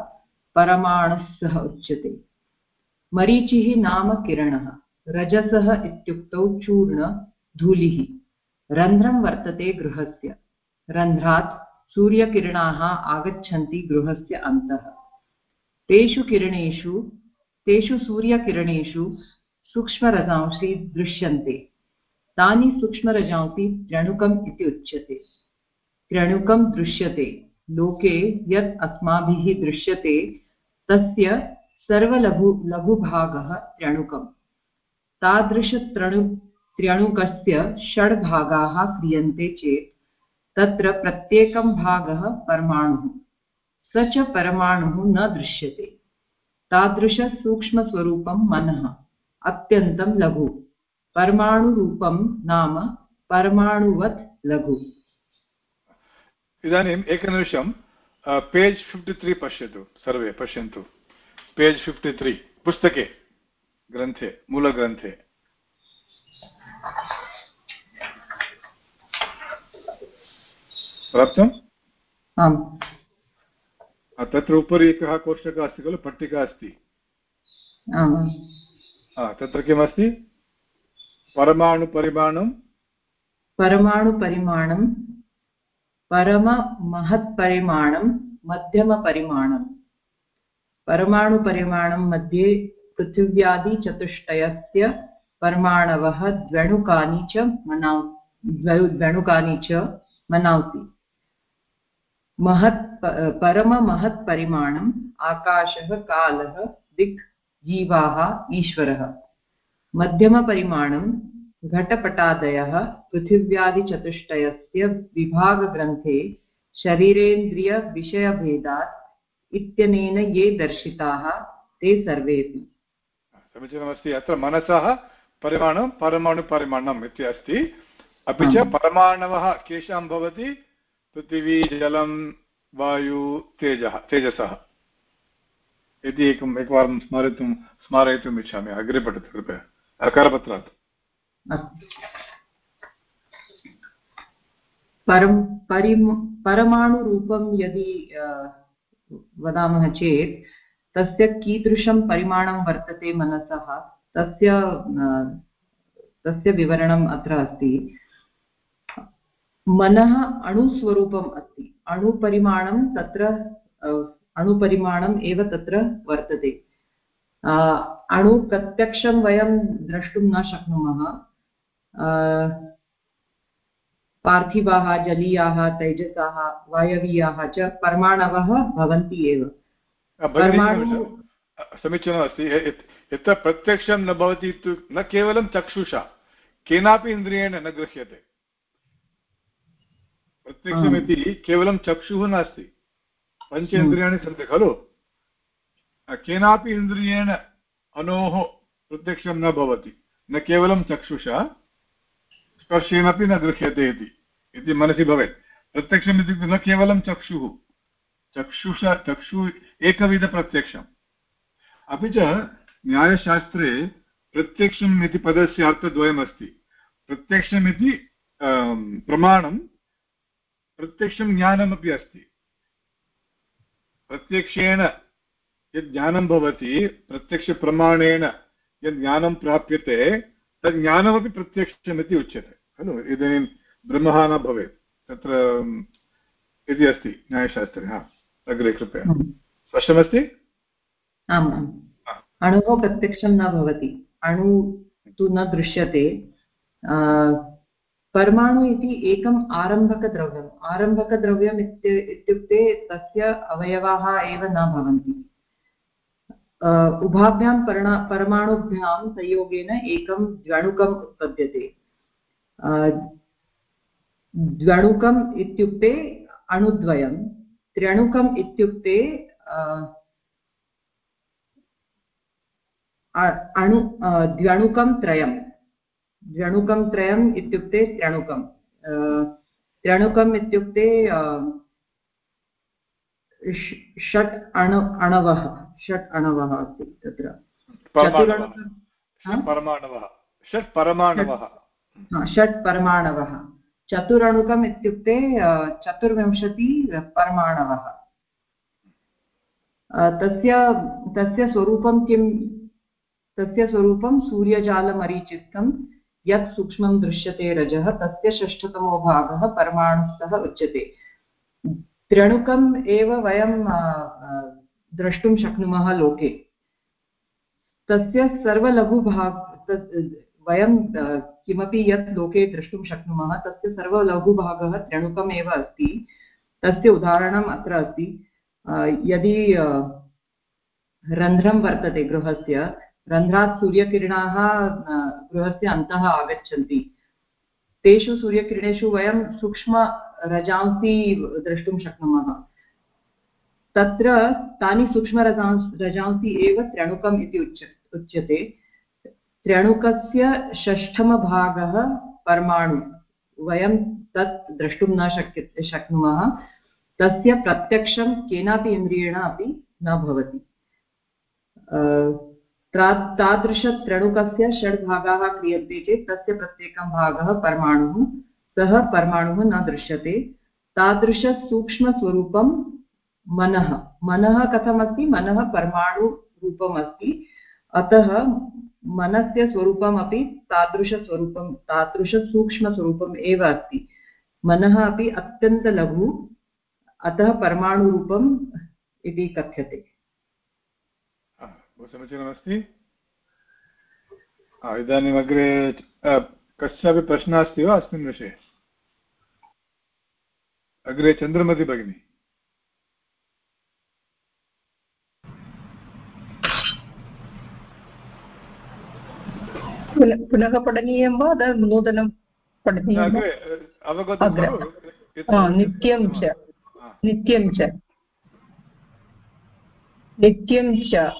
परमाणुः सः उच्यते। मरीचिः नाम किरणः, रजसः इत्युक्तौ चूर्ण, धूलिः। रन्ध्रं वर्तते गृहस्य। रन्ध्रात् सूर्यकिरणाः आगच्छन्ति गृहस्य अन्तः। तेषु किरणेषु, तेषु सूर्यकिरणेषु सूक्ष्मरजांसि दृश्यन्ते। तानि सूक्ष्मरजांसि त्र्यणुकम् इति उच्यते। त्र्यणुकं दृश्यते। लोके यत् अस्माभिः दृश्यते, तस्य सर्वलघु, लघुभागः त्र्यणुकम् तादृशत्रणु त्र्यणुकस्य षड्भागाः क्रियन्ते चेत्, तत्र प्रत्येकं भागः परमाणुः। स च परमाणुः न दृश्यते। तादृशसूक्ष्मस्वरूपं मनः, अत्यन्तं लघु। परमाणुरूपं नाम परमाणुवत् लघु। इदानीम् एकनिमिषं पेज् फिफ्टि त्री पश्यतु सर्वे पश्यन्तु। पेज् फिफ्टि त्री पुस्तके ग्रन्थे मूलग्रन्थे। प्राप्तम् आम्। तत्र उपरि एकः कोष्टकः अस्ति खलु पट्टिका अस्ति। तत्र किमस्ति? परमाणुपरिमाणं परमाणुपरिमाणं परममहत्परिमाणं मध्यमपरिमाणम् परमाणुपरिमाणं मध्ये पृथिव्यादिचतुष्टयस्य परमाणवः द्व्यणुकानि च मनाव् द्वौ- द्व्यणुकानि च मनावति महत् परममहत्परिमाणम् आकाशः, कालः, दिक्, जीवाः, ईश्वरः। मध्यमपरिमाणं घटपटादयः पृथिव्यादिचतुष्टयस्य विभागग्रन्थे शरीरेन्द्रियविषयभेदात् इत्यनेन ये दर्शिताः ते सर्वेऽपि। समीचीनमस्ति। अत्र मनसः परिमाणं परमाणुपरिमाणम् इति अस्ति। अपि च परमाणवः केषां भवति? पृथिवी जलं वायु तेजः तेजसः। इति एकम् एकवारं स्मरितुं स्मारयितुम् इच्छामि। अग्रे पठतु कृपया। करपत्रात् अस्तु परं परिम परमाणुरूपं यदि वदामः चेत्, तस्य कीदृशं परिमाणं वर्तते मनसः, तस्य तस्य विवरणम् अत्र अस्ति। मनः अणुस्वरूपम् अस्ति। अणुपरिमाणं तत्र अणुपरिमाणम् एव तत्र वर्तते। अ, अणु प्रत्यक्षं वयं द्रष्टुं न शक्नुमः। पार्थिवाः जलीयाः तैजसाः वायवीयाः च परमाणवः भवन्ति एव। समीचीनमस्ति यत्र प्रत्यक्षं न भवति न केवलं चक्षुषा केनापि इन्द्रियेण न गृह्यते। प्रत्यक्षमिति केवलं चक्षुः नास्ति। पञ्च इन्द्रियाणि सन्ति खलु? केनापि इन्द्रियेण अणोः प्रत्यक्षं न भवति। न केवलं चक्षुषा, स्पर्शेनपि न दृश्यते इति मनसि भवेत्। प्रत्यक्षम् इत्युक्ते न केवलं चक्षुः, चक्षुषा, चक्षु एकविधप्रत्यक्षम्। अपि च न्यायशास्त्रे प्रत्यक्षम् इति पदस्य अर्थद्वयमस्ति। प्रत्यक्षम् इति प्रमाणं, प्रत्यक्षं ज्ञानमपि अस्ति। प्रत्यक्षेण यद् ज्ञानं भवति प्रत्यक्षप्रमाणेन यद् ज्ञानं प्राप्यते तद् ज्ञानमपि प्रत्यक्षमिति उच्यते। खलु? इदानीं ब्रह्मः न भवेत्। तत्र इति अस्ति न्यायशास्त्रे हा। अग्रे कृपया। स्पष्टमस्ति? आम् अणोः प्रत्यक्षं न भवति। अणु तु न दृश्यते। परमाणु इति एकम् आरम्भकद्रव्यम्। आरम्भकद्रव्यम् इत्युक्ते तस्य अवयवाः एव न भवन्ति। उभाभ्यां परणा, परमाणुभ्यां संयोगेन एकं द्वणुकम् उत्पद्यते द्वणुकम् इत्युक्ते अणुद्वयं, त्र्यणुकम् इत्युक्ते अणु द्व्यणुकं त्रयं। द्व्यणुकं त्रयम् इत्युक्ते त्र्यणुकं। त्र्यणुकम् इत्युक्ते षट् अणु, अणवः। षट् अणवः अस्ति तत्र। षट् परमाणवः। षट् परमाणवः। चतुरणुकम् इत्युक्ते चतुर्विंशति परमाणवः। तस्य तस्य स्वरूपं किं? तस्य स्वरूपं सूर्यजालमरीचित्तं यत् सूक्ष्मं दृश्यते रजः तस्य षष्ठतमो भागः परमाणुस्तः उच्यते। त्र्यणुकम् एव वयं द्रष्टुं शक्नुमः लोके। तस्य सर्वलघुभाग वयं किमपि यत् लोके द्रष्टुं शक्नुमः, तस्य सर्वलघुभागः त्र्यणुकम् एव अस्ति। तस्य उदाहरणम् अत्र अस्ति। यदि रन्ध्रं वर्तते गृहस्य, रन्ध्रात् सूर्यकिरणाः गृहस्य अन्तः आगच्छन्ति। तेषु सूर्यकिरणेषु वयं सूक्ष्मरजांसि द्रष्टुं शक्नुमः। तत्र तानि सूक्ष्मरजांस्, रजांसि एव त्र्यणुकम् इति उच्य, उच्यते। त्र्यणुकस्य षष्ठमभागः परमाणु। वयं तत् द्रष्टुं न शक्य, शक्नुमः। तस्य प्रत्यक्षं केनापि इन्द्रियेण अपि न भवति। तादृशत्रणुकस्य षड्भागाः क्रियन्ते चेत् तस्य प्रत्येकं भागः परमाणुः। सः परमाणुः न दृश्यते। तादृशसूक्ष्मस्वरूपं मनः। मनः कथमस्ति? मनः परमाणुरूपम् अस्ति अतः मनस्य स्वरूपमपि तादृशस्वरूपं, तादृशसूक्ष्मस्वरूपम् एव अस्ति। मनः अपि अत्यन्तलघु, अतः परमाणुरूपम् इति कथ्यते। बहु समीचीनमस्ति। इदानीम् अग्रे कस्यापि प्रश्नः अस्ति वा? अस्मिन् विषये? अग्रे चन्द्रमति भगिनी। पुनः पठनीयं वा नूतनं पठनीयं नित्यं च नित्यं च नित्यं च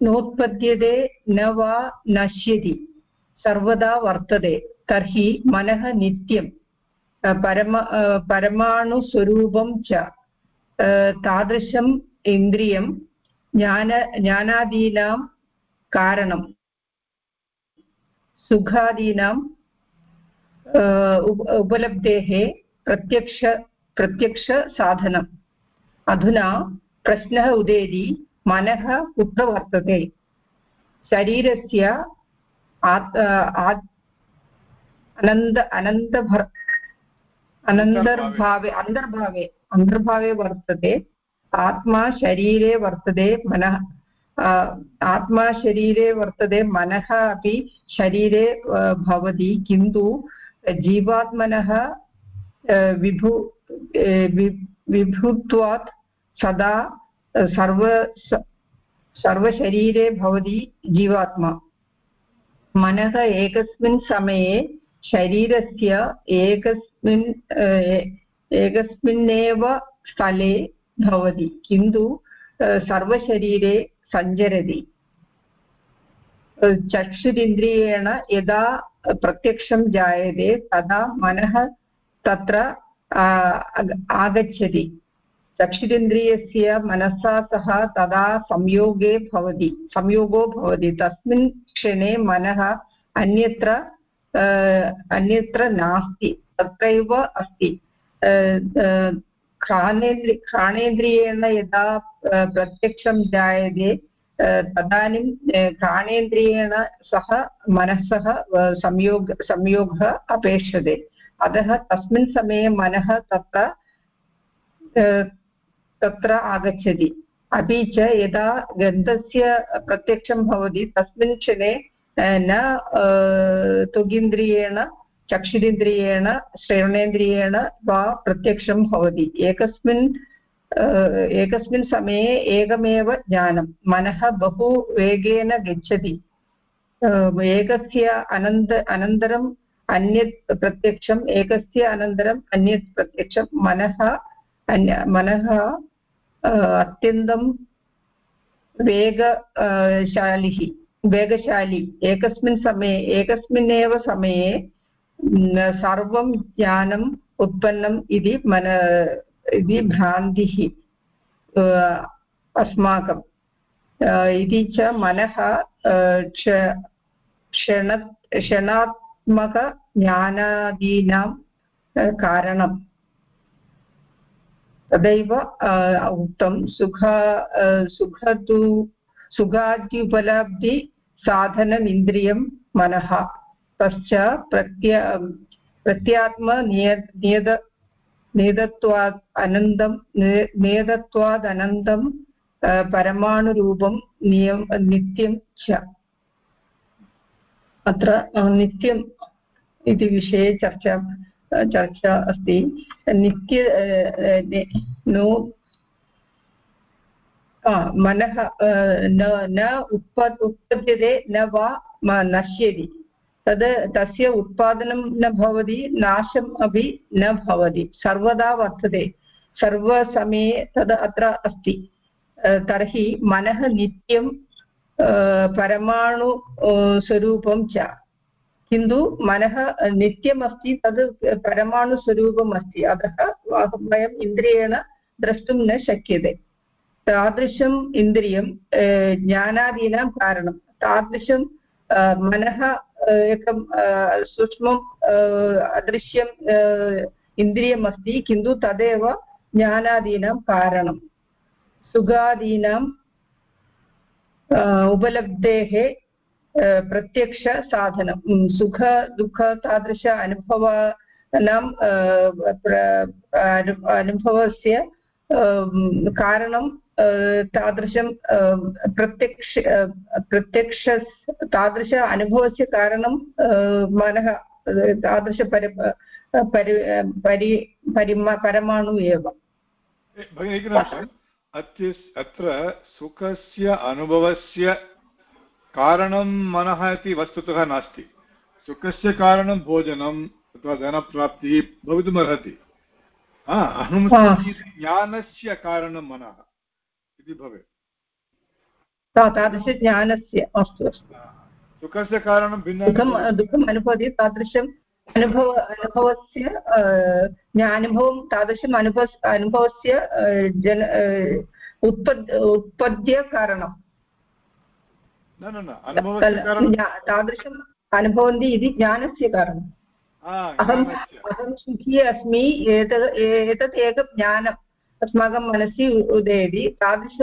नोत्पद्यते न वा नश्यति सर्वदा वर्तते तर्हि मनः नित्यं परम परमाणुस्वरूपं च तादृशम् इन्द्रियं ज्ञान ज्ञानादीनां कारणं सुखादीनां उपलब्धेः प्रत्यक्ष प्रत्यक्षसाधनम् अधुना प्रश्नः उदेति मनः कुत्र वर्तते शरीरस्य अनन्त अनन्तभर्, अनन्तर्भावे, अन्तर्भावे अन्तर्भावे वर्तते। आत्मा शरीरे वर्तते, मनः आत्मा शरीरे वर्तते मनः अपि शरीरे भवति किन्तु जीवात्मनः विभु विभुत्वात् सदा सर्व सर्वशरीरे भवति जीवात्मा मनः एकस्मिन् समये शरीरस्य एकस्मिन् एकस्मिन्नेव स्थले भवति किन्तु सर्वशरीरे सञ्चरति चक्षुरिन्द्रियेण यदा प्रत्यक्षं जायते तदा मनः तत्र आगच्छति चक्षुरिन्द्रियस्य मनसा सह तदा संयोगे भवति संयोगो भवति तस्मिन् क्षणे मनः अन्यत्र अन्यत्र नास्ति तत्रैव अस्ति घ्राणेन्द्रि घ्राणेन्द्रियेण यदा प्रत्यक्षं जायते तदानीं घ्राणेन्द्रियेण सह मनसः संयोग, संयोगः अपेक्षते। अतः तस्मिन् समये मनः तत्र तत्र आगच्छति। अपि च यदा गन्धस्य प्रत्यक्षं भवति, तस्मिन् क्षणे न तुगिन्द्रियेण चक्षुरिन्द्रियेण श्रवणेन्द्रियेण वा प्रत्यक्षं भवति। एकस्मिन् एकस्मिन् समये एकमेव ज्ञानं। मनः बहु वेगेन गच्छति। एकस्य अनन्त अनन्तरम् अन्यत् प्रत्यक्षम्, एकस्य अनन्तरम् अन्यत् प्रत्यक्षं मनः, अन्य, मनः अत्यन्तं वेगशालिः वेगशाली। एकस्मिन् समये, एकस्मिन्नेव समये सर्वं ज्ञानम् उत्पन्नम् इति मन, इति भ्रान्तिः अस्माकम्। इति च मनः क्षण, क्षणात्मकज्ञानादीनां कारणं तदैव उक्तं सुख सुखतु सुखाद्युपलब्धिसाधनमिन्द्रियं मनः। तश्च प्रत्य प्रत्यात्मनिय नियत नेदत्वात् अनन्तं नेदत्वादनन्तं परमाणुरूपं नियम नित्यं च। अत्र नित्यम् इति विषये चर्चा चर्चा अस्ति। नित्य नो मनः न उत्प उत्पद्यते, न वा नश्यति। तद् तस्य उत्पादनं न भवति, नाशम् अपि न भवति। सर्वदा वर्तते। सर्वसमये तद् अत्र अस्ति। तर्हि मनः नित्यं परमाणु स्वरूपं च। किन्तु मनः नित्यमस्ति, तद् परमाणुस्वरूपम् अस्ति अतः वयम् इन्द्रियेण द्रष्टुं न शक्यते। तादृशम् इन्द्रियं ज्ञानादीनां कारणं। तादृशं मनः एकं सूक्ष्मम् अदृश्यम् इन्द्रियमस्ति किन्तु तदेव ज्ञानादीनां कारणं सुखादीनाम् उपलब्धेः प्रत्यक्षसाधनं सुख दुःख तादृश अनुभवानां अनुभवस्य कारणं तादृशं प्रत्यक्ष प्रत्यक्ष तादृश अनुभवस्य कारणं मनः तादृशपरि परि परि परिमा परमाणु एव भगिनि अत्र सुखस्य अनुभवस्य कारणं मनः इति वस्तुतः नास्ति सुखस्य कारणं भोजनम् अथवा धनप्राप्तिः भवितुमर्हति ज्ञानस्य कारणं मनः इति भवेत्। तादृशज्ञानस्य अस्तु अस्तु। सुखस्य कारणं भिन्नं दुःखं दुःखम् अनुभवति तादृशम् अनुभव अनुभवस्य अनुभवं तादृशम् अनुभव अनुभवस्य जन उत्पद् न न तादृशम् अनुभवन्ति इति ज्ञानस्य कारणम्। अहम् अहं सुखी अस्मि एतत् एतत् एकं ज्ञानम्। अस्माकं मनसि उदेति तादृश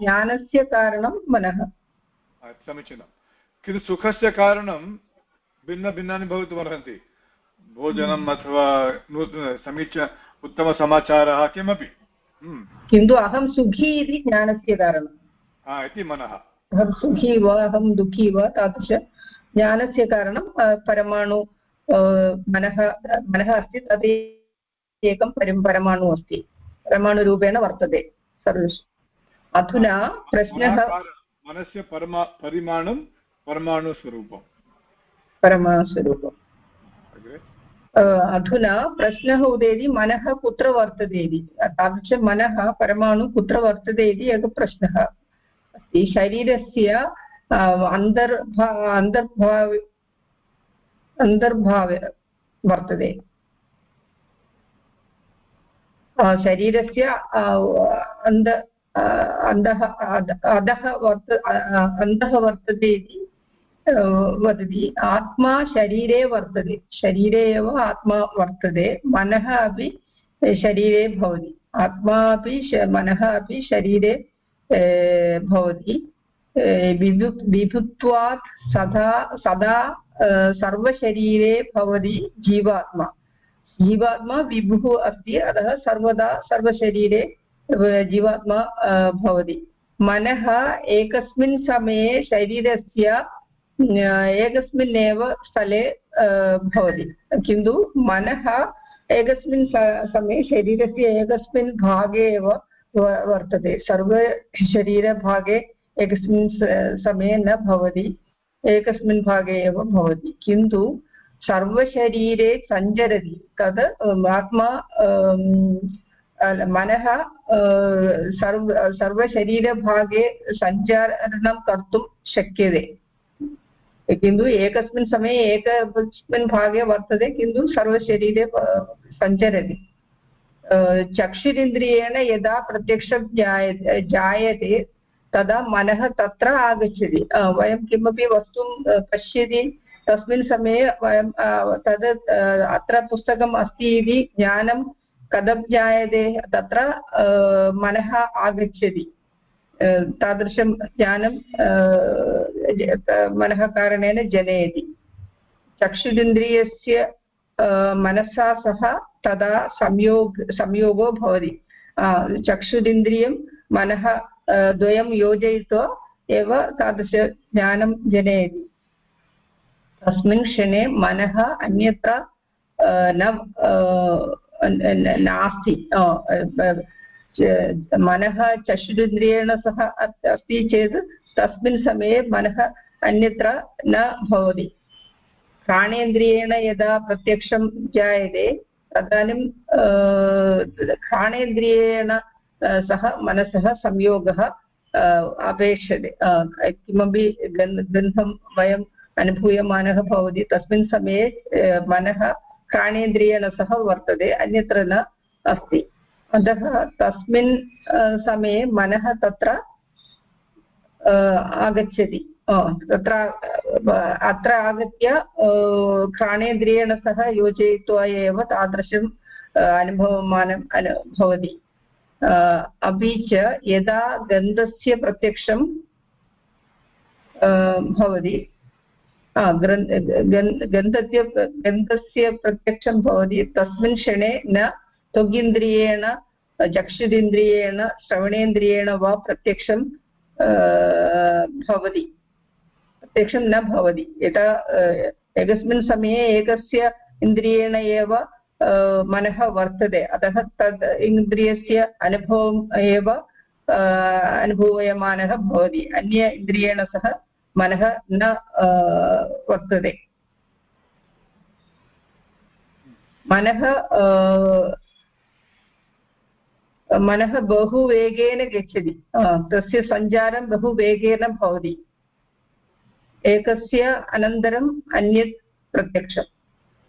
ज्ञानस्य कारणं मनः। समीचीनं। किन्तु सुखस्य कारणं भिन्नभिन्नानि भवितुमर्हन्ति भोजनम् अथवा समीच उत्तमसमाचारः किमपि। हम्म। किन्तु अहं सुखी इति ज्ञानस्य कारणम्। इति मनः। अहं सुखी वा अहं दुःखी वा तादृश ज्ञानस्य कारणं परमाणु मनः मनः अस्ति तद् एकं परि परमाणु अस्ति। परमाणुरूपेण वर्तते। सर्वेषु। अधुना प्रश्नः मनस्य परमा परिमाणं परमाणुस्वरूपं परमाणुस्वरूपम्। अधुना प्रश्नः उदेति मनः कुत्र वर्तते इति तादृश मनः परमाणु कुत्र वर्तते इति एकः प्रश्नः। अस्ति। शरीरस्य अन्तर्भा अन्तर्भावे अन्तर्भावे वर्तते। शरीरस्य अन्त अन्तः अधः वर्त अन्तः वर्तते इति वदति आत्मा शरीरे वर्तते शरीरे एव आत्मा वर्तते मनः अपि शरीरे भवति आत्मा अपि मनः अपि शरीरे भवति विभु विभुत्वात् सदा सदा सर्वशरीरे भवति जीवात्मा जीवात्मा विभुः अस्ति, अतः सर्वदा सर्वशरीरे जीवात्मा भवति। मनः एकस्मिन् समये शरीरस्य एकस्मिन्नेव स्थले भवति। किन्तु मनः एकस्मिन् समये शरीरस्य एकस्मिन् भागे एव वर्तते। सर्वशरीरभागे एकस्मिन् समये न भवति, एकस्मिन् भागे एव भवति। किन्तु सर्वशरीरे सञ्चरति। तद् आत्मा मनः सर्व, सर्वशरीरभागे सञ्चारणं कर्तुं शक्यते। किन्तु एकस्मिन् समये एकस्मिन् भागे वर्तते, किन्तु सर्वशरीरे सञ्चरति। चक्षुरिन्द्रियेण यदा प्रत्यक्षं जायते, तदा मनः तत्र आगच्छति। वयं किमपि वस्तुं पश्यति तस्मिन् समये वयं तद् अत्र पुस्तकम् अस्ति इति ज्ञानं कथं ज्ञायते तत्र मनः आगच्छति। तादृशं ज्ञानं मनः कारणेन जनयति। चक्षुरिन्द्रियस्य मनसा सह तदा संयोग, संयोगो भवति। चक्षुरिन्द्रियं मनः द्वयं योजयित्वा एव तादृशज्ञानं जनयति। तस्मिन् क्षणे मनः अन्यत्र न नास्ति मनः चक्षुरिन्द्रियेण सह अस्ति चेत् तस्मिन् समये मनः अन्यत्र न भवति। घ्राणेन्द्रियेण यदा प्रत्यक्षं जायते, तदानीं घ्राणेन्द्रियेण सह मनसः संयोगः अपेक्षते किमपि गन्धं वयम् अनुभूयमानः भवति। तस्मिन् समये मनः घ्राणेन्द्रियेण सह वर्तते, अन्यत्र न अस्ति। अतः तस्मिन् समये मनः तत्र आगच्छति। तत्र अत्र आगत्य घ्राणेन्द्रियेण सह योजयित्वा एव तादृशम् अनुभवमानम् अनु अपि च यदा गन्धस्य प्रत्यक्षं भवति गन्धस्य गन्धस्य प्रत्यक्षं भवति तस्मिन् क्षणे न त्वगिन्द्रियेण, चक्षुरिन्द्रियेण, श्रवणेन्द्रियेण वा प्रत्यक्षं भवति। प्रत्यक्षं न भवति। यदा एकस्मिन् समये एकस्य इन्द्रियेण एव मनः वर्तते। अतः तद् इन्द्रियस्य अनुभवम् एव अनुभूयमानः भवति। अन्य इन्द्रियेण सह मनः न वर्तते। मनः मनः बहु वेगेन गच्छति तस्य सञ्चारं बहु वेगेन भवति। एकस्य अनन्तरम् अन्यत् प्रत्यक्षम्।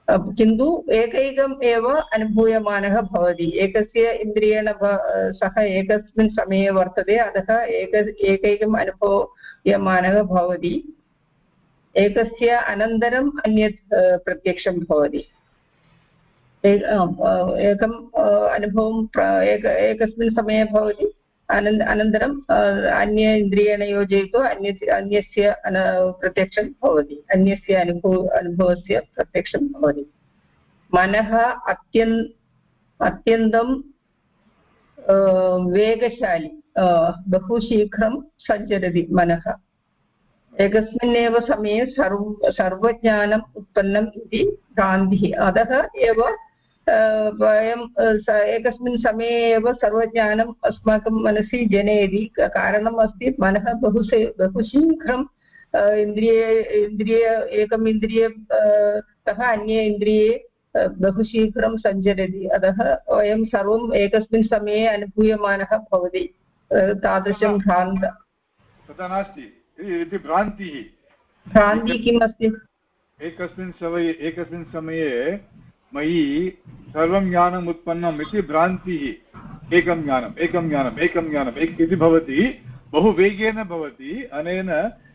किन्तु एकैकम् एव अनुभूयमानः भवति। एकस्य इन्द्रियेण सः एकस्मिन् समये वर्तते, अतः एक, एकैकम् अनुभूयमानः भवति। एकस्य अनन्तरम् अन्यत् प्रत्यक्षं भवति। एकम् अनुभवं एक, एकस्मिन् समये भवति। अनन् अनन्तरम् अन्य इन्द्रियेण योजयित्वा अन्य, अन्यस्य प्रत्यक्षं भवति। अन्यस्य अनुभव, अनुभवस्य प्रत्यक्षं भवति। मनः अत्यन्, अत्यन्तं वेगशाली बहु शीघ्रं सञ्चरति मनः। एकस्मिन्नेव समये सर्व, सर्वज्ञानम् उत्पन्नम् इति गान्धिः। अतः एव वयं एकस्मिन् समये एव सर्वज्ञानम् अस्माकं मनसि जनयति। कारणम् अस्ति मनः बहु बहु शीघ्रं इन्द्रिये इन्द्रिय एकम् इन्द्रिय तः अन्ये इन्द्रिये बहु शीघ्रं सञ्चरति। अतः वयं सर्वम् एकस्मिन् समये अनुभूयमानः भवति। तादृशं भ्रान्त। तथा नास्ति। इति भ्रान्तिः। भ्रान्तिः किम् अस्ति एकस्मिन् समये एकस्मिन् समये मयि सर्वं ज्ञानम् उत्पन्नम् इति भ्रान्तिः। एकं ज्ञानम् एकं ज्ञानम् एकं ज्ञानम् इति भवति बहु वेगेन भवति अनेन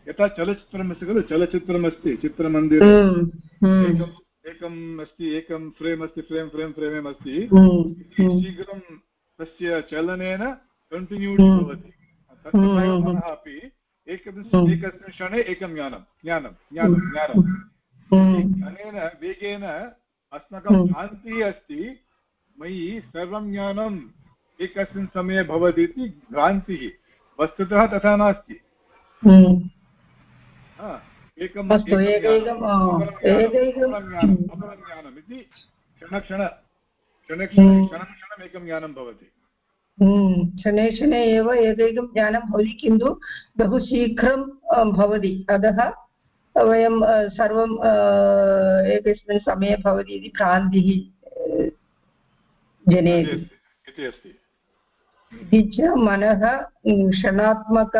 यथा चलचित्रमस्ति खलु चलचित्रमस्ति चित्रमन्दिरे हम्म, हम्म, एकम् अस्ति एकं फ्रेम् अस्ति फ्रेम् फ्रेम् फ्रेम् अस्ति। हम्म, शीघ्रं तस्य चलनेन कण्टिन्यूटि। भवति। मनः अपि एकस्मिन्। एकस्मिन् क्षणे एकं ज्ञानं ज्ञानं ज्ञानं ज्ञानं। हम्म, अनेन वेगेन अस्माकं हम्म। भ्रान्तिः अस्ति मयि सर्वं ज्ञानम् एकस्मिन् समये भवति इति भ्रान्तिः वस्तुतः तथा नास्ति हम्म। एकम् अपरं ज्ञानम्, हम्म। अपरं ज्ञानम् इति क्षणक्षण क्षणक्षण हम्म। क्षणक्षणम् एकं ज्ञानं भवति हम्म, शनैः शनैः एव एकैकं ज्ञानं भवति किन्तु बहु शीघ्रं भवति अतः वयं सर्वं एकस्मिन् समये भवति इति भ्रान्तिः जनयति इति अस्ति। इति च मनः क्षणात्मक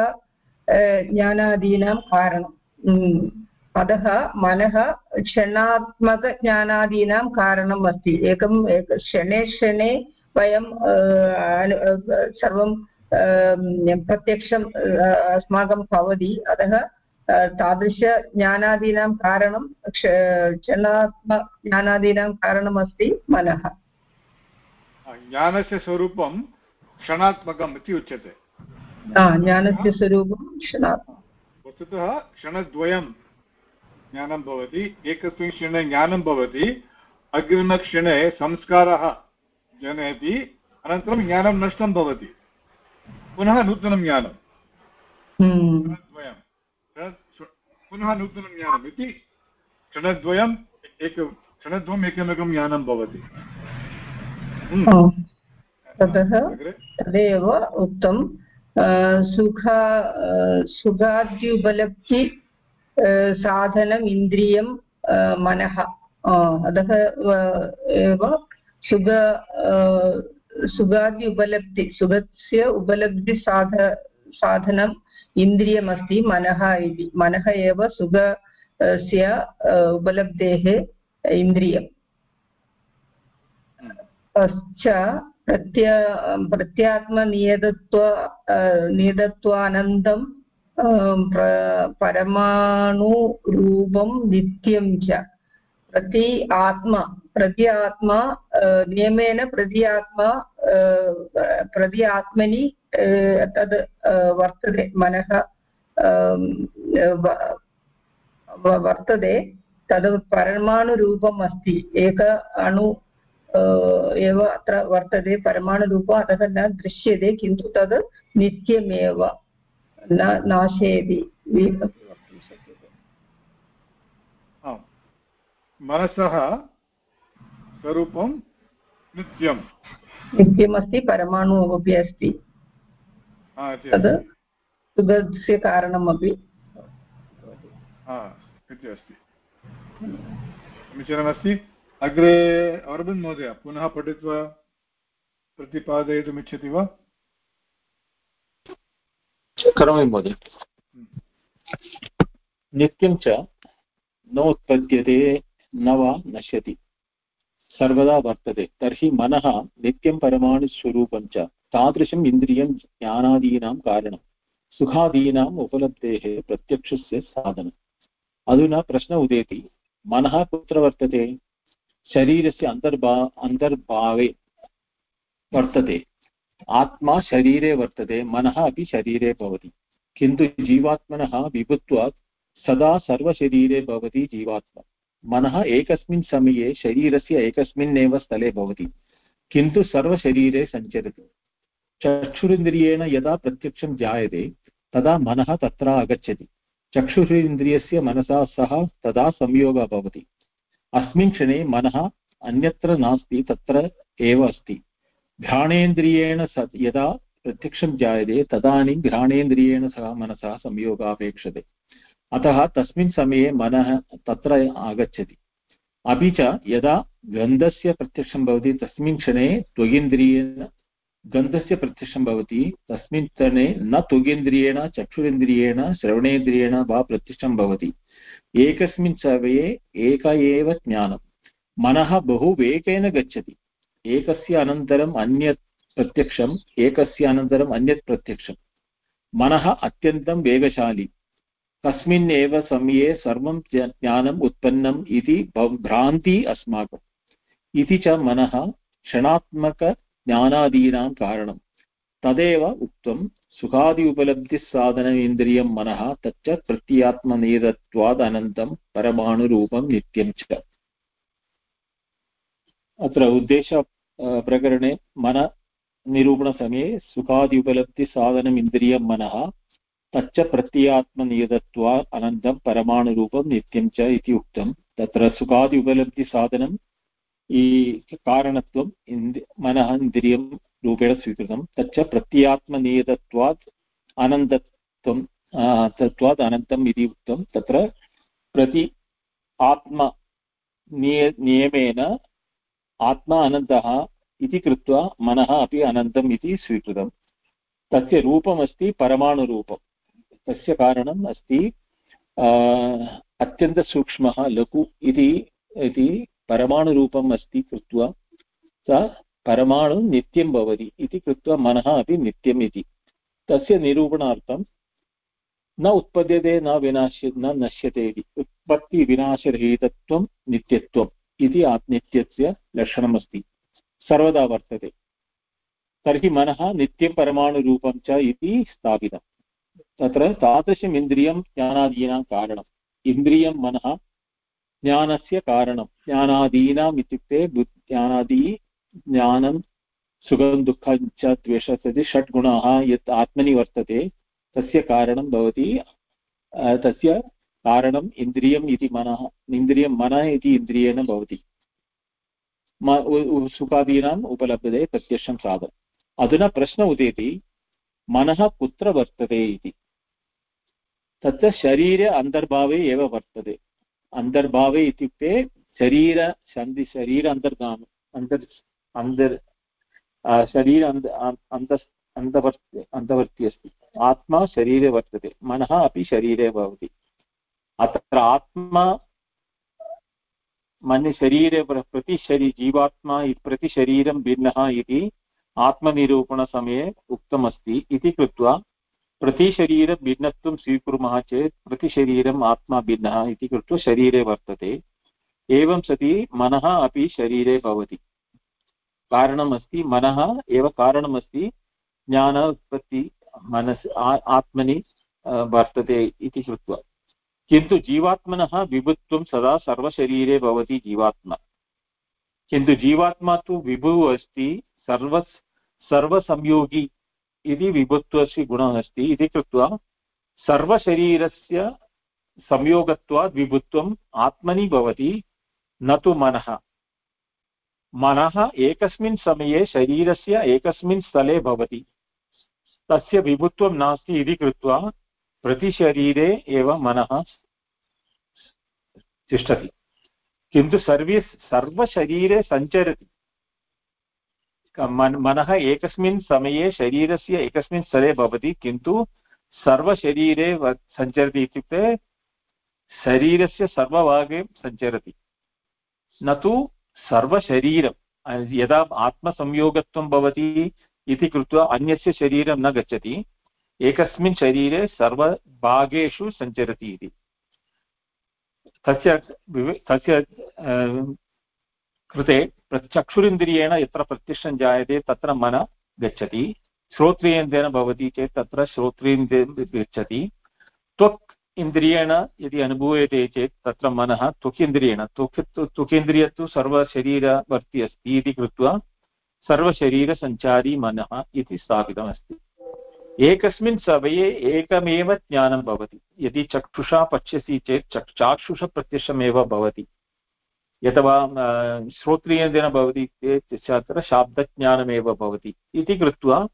ज्ञानादीनां कारणम्। अतः मनः क्षणात्मकज्ञानादीनां कारणम् अस्ति। एकम् एक क्षणे क्षणे वयं सर्वं प्रत्यक्षं अ, अस्माकं भवति। अतः तादृशज्ञानादीनां कारणं क्ष क्षणात्मज्ञानादीनां कारणमस्ति मनः। ज्ञानस्य स्वरूपं क्षणात्मकम् इति उच्यते। ज्ञानस्य स्वरूपं क्षणात्मकम् वस्तुतः क्षणद्वयं ज्ञानं भवति एकस्मिन् क्षणे ज्ञानं भवति अग्रिमक्षणे संस्कारः जनयति अनन्तरं ज्ञानं नष्टं भवति। पुनः नूतनं ज्ञानं। हम्म, पुनः नूतनं ज्ञानम् इति क्षणद्वयम् एक क्षणद्वयम् एकमेकं ज्ञानं भवति। ततः तदेव उक्तं सुख सुखाद्युपलब्धि साधनम् इन्द्रियं मनः। अतः एव सुख सुखादि उपलब्धि सुखस्य उपलब्धिसाध साधनम् इन्द्रियमस्ति मनः इति। मनः एव सुखस्य उपलब्धेः इन्द्रियम्। पश्च प्रत्य, प्रत्यात्मनियतत्व नियतत्वानन्दं परमाणुरूपं नित्यं च। प्रति आत्मा प्रति आत्मा अ, नियमेन प्रति आत्मा अ, प्रति आत्मनि अ, तद् अ, वर्तते मनः अम, व- व- वर्तते तद् परमाणुरूपम् अस्ति एक अणु अ, एव अत्र वर्तते परमाणुरूपम् अतः न दृश्यते किन्तु तद् नित्यमेव न नाशयति मनसः स्वरूपं नित्यं नित्यमस्ति परमाणु अपि अस्ति। तद्। सुखस्य कारणमपि। इति अस्ति। समीचीनमस्ति अग्रे अरविन्द् महोदय पुनः पठित्वा प्रतिपादयितुमिच्छति वा? करोमि महोदय। नित्यं च नोत्पद्यते न वा नश्यति। सर्वदा वर्तते। तर्हि मनः नित्यं परमाणुस्वरूपं च। तादृशम् इन्द्रियं ज्ञानादीनां कारणं सुखादीनाम् उपलब्धेः प्रत्यक्षस्य साधनम्। अधुना प्रश्न उदेति, मनः कुत्र वर्तते? शरीरस्य अन्तर्भा, अन्तर्भावे वर्तते। आत्मा शरीरे वर्तते, मनः अपि शरीरे भवति। किन्तु जीवात्मनः विभुत्वात् सदा सर्वशरीरे भवति जीवात्मा। मनः एकस्मिन् समये शरीरस्य एकस्मिन्नेव स्थले भवति, किन्तु सर्वशरीरे सञ्चरति। चक्षुरिन्द्रियेण यदा प्रत्यक्षं जायते, तदा मनः तत्र आगच्छति। चक्षुरिन्द्रियस्य मनसा सह तदा संयोगः भवति। अस्मिन् क्षणे मनः अन्यत्र नास्ति, तत्र एव अस्ति। घ्राणेन्द्रियेण स यदा प्रत्यक्षं जायते, तदानीं घ्राणेन्द्रियेण सह मनसः संयोगः अपेक्षते अतः तस्मिन् समये मनः तत्र आगच्छति। अपि च यदा गन्धस्य प्रत्यक्षं भवति तस्मिन् क्षणे त्वगिन्द्रियेण गन्धस्य प्रत्यक्षं भवति तस्मिन् क्षणे न तुगेन्द्रियेण चक्षुरेन्द्रियेण, श्रवणेन्द्रियेण वा प्रत्यक्षं भवति। एकस्मिन् समये एक एव ज्ञानं। मनः बहु वेगेन गच्छति। एकस्य अनन्तरम् अन्यत् प्रत्यक्षम्, एकस्य अनन्तरम् अन्यत् प्रत्यक्षं मनः अत्यन्तं वेगशाली। तस्मिन् एव समये सर्वं ज्ञानम् उत्पन्नम् इति भ्रान्ति अस्माकम्। इति च मनः क्षणात्मकज्ञानादीनां कारणं तदेव उक्तं सुखादि उपलब्धिसाधनेन्द्रियं मनः तच्च प्रत्यात्मनेदत्वाद् अनन्तं परमाणुरूपं नित्यं च। अत्र उद्देश प्रकरणे मन निरूपणसमये सुखादि उपलब्धिसाधनम् इन्द्रियं मनः तच्च प्रत्ययात्मनियतत्वा अनन्तं परमाणुरूपं नित्यं च इति उक्तं। तत्र सुखादि उपलब्धिसाधनं कारणत्वम् इन्द् मनः इन्द्रियं रूपेण स्वीकृतं। तच्च प्रत्ययात्मनियतत्वात् अनन्तत्वं तत्त्वात् अनन्तम् इति उक्तं। तत्र प्रति आत्मनिय नियमेन आत्मा अनन्तः इति कृत्वा मनः अपि अनन्तम् इति स्वीकृतं तस्य रूपमस्ति परमाणुरूपं तस्य कारणम् अस्ति अत्यन्तसूक्ष्मः लघु इति परमाणुरूपम् अस्ति कृत्वा, स परमाणु नित्यं भवति इति कृत्वा मनः अपि नित्यम् इति। तस्य निरूपणार्थं न उत्पद्यते, न विनाश्य, न नश्यते इति। उत्पत्तिविनाशरहितत्वं नित्यत्वम् इति नित्यस्य लक्षणमस्ति सर्वदा वर्तते। तर्हि मनः नित्यं परमाणुरूपं च इति स्थापितं तत्र तादृशम् इन्द्रियं ज्ञानादीनां कारणम्। इन्द्रियं मनः ज्ञानस्य कारणं ज्ञानादीनाम् इत्युक्ते ज्ञानादी, ज्ञानं, सुखं, दुःखं च द्वेषः षड्गुणाः यत् आत्मनि वर्तते, तस्य कारणं भवति। तस्य कारणम् इन्द्रियम् इति मनः, इन्द्रियं मनः इति इन्द्रियेण भवति। सुखादीनाम् उपलभ्यते प्रत्यक्षं साधनम्। अधुना प्रश्न उदेति मनः कुत्र वर्तते इति। तत्र शरीरे अन्तर्भावे एव वर्तते। अन्तर्भावे इत्युक्ते शरीर, सन्धि, शरीर अन्तर्गाम, अन्तर् अन्तर् शरीर अन्त अन्तवर्ति अन्तवर्ति अस्ति। आत्मा शरीरे वर्तते, मनः अपि शरीरे भवति। अत्र आत्मा मन शरीरे प्रतिशरी जीवात्मा प्रतिशरीरं भिन्नः इति आत्मनिरूपणसमये उक्तमस्ति इति कृत्वा प्रतिशरीरभिन्नत्वं स्वीकुर्मः चेत् प्रतिशरीरम् आत्मा भिन्नः इति कृत्वा शरीरे वर्तते। एवं सति मनः अपि शरीरे भवति। कारणमस्ति, मनः एव कारणमस्ति ज्ञान उत्पत्ति मनस् आत्मनि वर्तते इति कृत्वा। किन्तु जीवात्मनः विभुत्वं सदा सर्वशरीरे भवति जीवात्मा। किन्तु जीवात्मा तु विभुः अस्ति सर्व सर्वसंयोगी इति विभुत्वस्य गुणः अस्ति इति कृत्वा सर्वशरीरस्य संयोगत्वात् विभुत्वम् आत्मनि भवति, न तु मनः। मनः एकस्मिन् समये शरीरस्य एकस्मिन् स्थले भवति। तस्य विभुत्वं नास्ति इति कृत्वा प्रतिशरीरे एव मनः तिष्ठति। किन्तु सर्वे, सर्वशरीरे सञ्चरति। मनः एकस्मिन् समये शरीरस्य एकस्मिन् स्थले भवति, किन्तु सर्वशरीरे सञ्चरति इत्युक्ते शरीरस्य सर्वभागे सञ्चरति। न तु सर्वशरीरं यदा आत्मसंयोगत्वं भवति इति कृत्वा अन्यस्य शरीरं न गच्छति, एकस्मिन् शरीरे सर्वभागेषु सञ्चरति इति। तस्य तस्य कृते चक्षुरिन्द्रियेण यत्र प्रत्यक्षं जायते तत्र मन गच्छति। श्रोत्रियेन्द्रेण भवति चेत् तत्र श्रोत्रियेन्द्रियं गच्छति। त्वक् इन्द्रियेण यदि अनुभूयते चेत् तत्र मनः त्वकिन्द्रियेण, त्वक् त्वकेन्द्रिय तु सर्वशरीरवर्ति अस्ति इति कृत्वा सर्वशरीरसञ्चारी मनः इति स्थापितमस्ति एकस्मिन् समये एकमेव ज्ञानं भवति। यदि चक्षुषा पश्यसि चेत् चक् चाक्षुषप्रत्यक्षमेव भवति। यथवा श्रोत्रियेन भवति चेत् तत्र शाब्दज्ञानमेव भवति। इति कृत्वा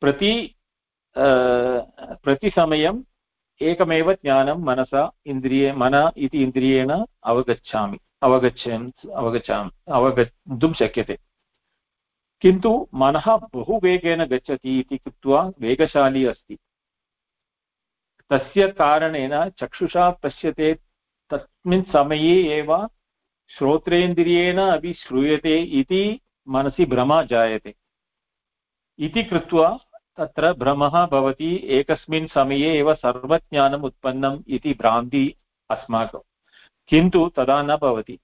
प्रति प्रतिसमयम् एकमेव ज्ञानं मनसा इन्द्रिये, मन इति इन्द्रियेण अवगच्छामि, अवगच्छन्, अवगच्छामि, अवगन्तुं शक्यते। किन्तु मनः बहु वेगेन गच्छति इति कृत्वा वेगशाली अस्ति। तस्य कारणेन चक्षुषा पश्यते, तस्मिन् समये एव श्रोत्रेन्द्रियेण अपि श्रूयते इति मनसि भ्रमः जायते। इति कृत्वा तत्र भ्रमः भवति, एकस्मिन् समये एव सर्वज्ञानम् उत्पन्नम् इति भ्रान्ति अस्माकं। किन्तु तदा न भवति।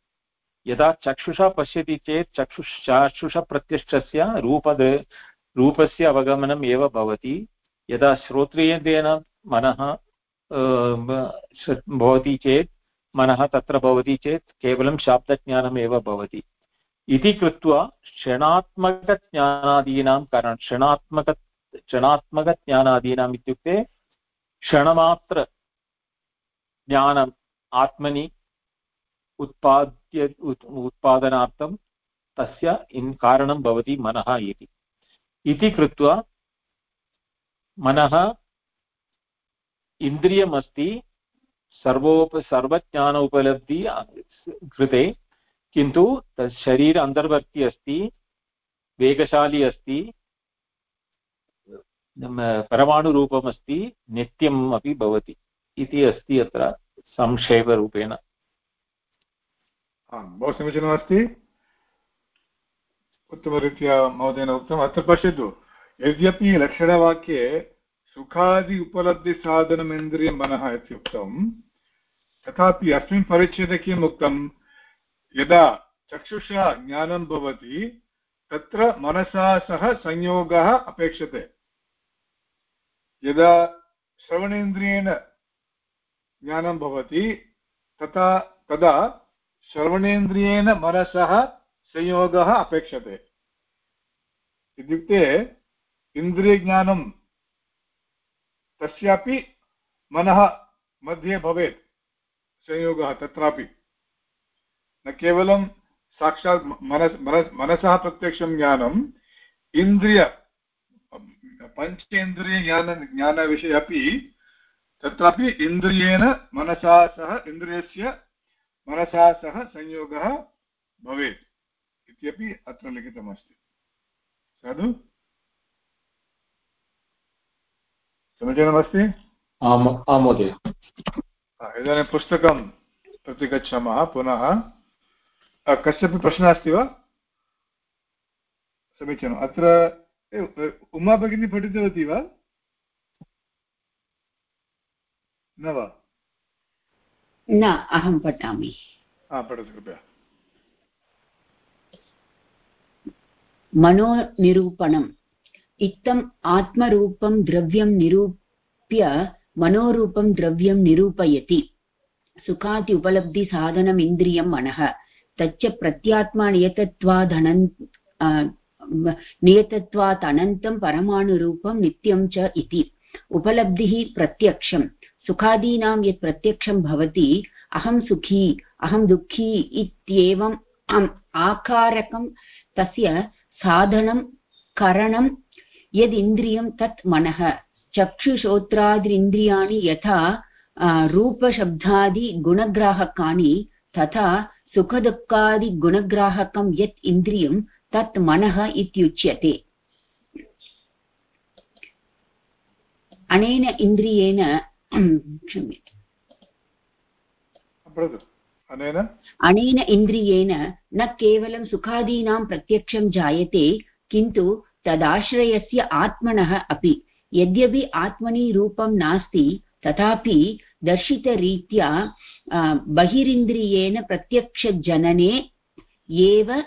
यदा चक्षुषा पश्यति चेत् चक्षुष चाक्षुषप्रत्यक्षस्य रूपद, रूपस्य अवगमनम् एव भवति। यदा श्रोत्रियेन्द्रेण मनः भवति चेत् मनः तत्र भवति चेत् केवलं शाब्दज्ञानमेव भवति। इति कृत्वा क्षणात्मकज्ञानादीनां कारणं क्षणात्मक क्षणात्मकज्ञानादीनाम् इत्युक्ते क्षणमात्र ज्ञानम् आत्मनि उत्पाद्य उत्पादनार्थं तस्य इन् कारणं भवति मनः इति। इति कृत्वा मनः इन्द्रियमस्ति सर्वोप सर्वज्ञान उपलब्धि कृते, किन्तु तत् शरीर अन्तर्वर्ति अस्ति, वेगशाली अस्ति परमाणुरूपमस्ति, नित्यम् अपि भवति इति अस्ति अत्र संक्षेपरूपेण। बहु समीचीनमस्ति। उत्तमरीत्या महोदयेन उक्तम्, अत्र पश्यतु, यद्यपि लक्षणवाक्ये सुखादि उपलब्धिसाधनमिन्द्रियं मनः इत्युक्तं तथापि अस्मिन् परिच्छेदे किम् उक्तं यदा चक्षुषा ज्ञानं भवति, तत्र मनसा सह संयोगः अपेक्षते। यदा श्रवणेन्द्रियेण ज्ञानं भवति, तथा तदा श्रवणेन्द्रियेण मनसः संयोगः अपेक्षते। इत्युक्ते इन्द्रियज्ञानं तस्यापि मनः मध्ये भवेत्। संयोगः तत्रापि। न केवलं साक्षात् मनस्, मनसः प्रत्यक्षं ज्ञानम्, इन्द्रिय, पञ्चेन्द्रियज्ञान ज्ञानविषये अपि तत्रापि इन्द्रियेण मनसा सह, इन्द्रियस्य मनसा सह संयोगः भवेत्। इत्यपि अत्र लिखितमस्ति। साधु? समीचीनमस्ति आम् आं महोदय। इदानीं पुस्तकं प्रति गच्छामः पुनः कस्यापि प्रश्नः अस्ति वा? समीचीनम्। अत्र उमा भगिनी पठितवती वा? न वा? न अहं पठामि। पठतु कृपया। मनोनिरूपणम्। इत्थम् आत्मरूपं द्रव्यं निरूप्य मनोरूपं द्रव्यं निरूपयति। सुखाति उपलब्धिसाधनम् इन्द्रियं मनः। तच्च प्रत्यात्मा नियतत्वादनन् नियतत्वात् अनन्तं परमाणुरूपं नित्यं च इति। उपलब्धिः प्रत्यक्षं सुखादीनां यत् प्रत्यक्षं भवति, अहं सुखी, अहं दुःखी इत्येवम् आकारकं तस्य साधनं करणं यदिन्द्रियं तत् मनः। चक्षुश्रोत्रादिन्द्रियाणि यथा रूपशब्दादिगुणग्राहकानि तथा सुखदुःखादिगुणग्राहकं यत् इन्द्रियं तत् मनः इत्युच्यते। अनेन इन्द्रियेण अनेन इन्द्रियेण न केवलं सुखादीनां प्रत्यक्षं जायते किन्तु तदाश्रयस्य आत्मनः अपि। यद्यपि आत्मनि रूपं नास्ति, तथापि दर्शितरीत्या बहिरिन्द्रियेण प्रत्यक्षजनने एव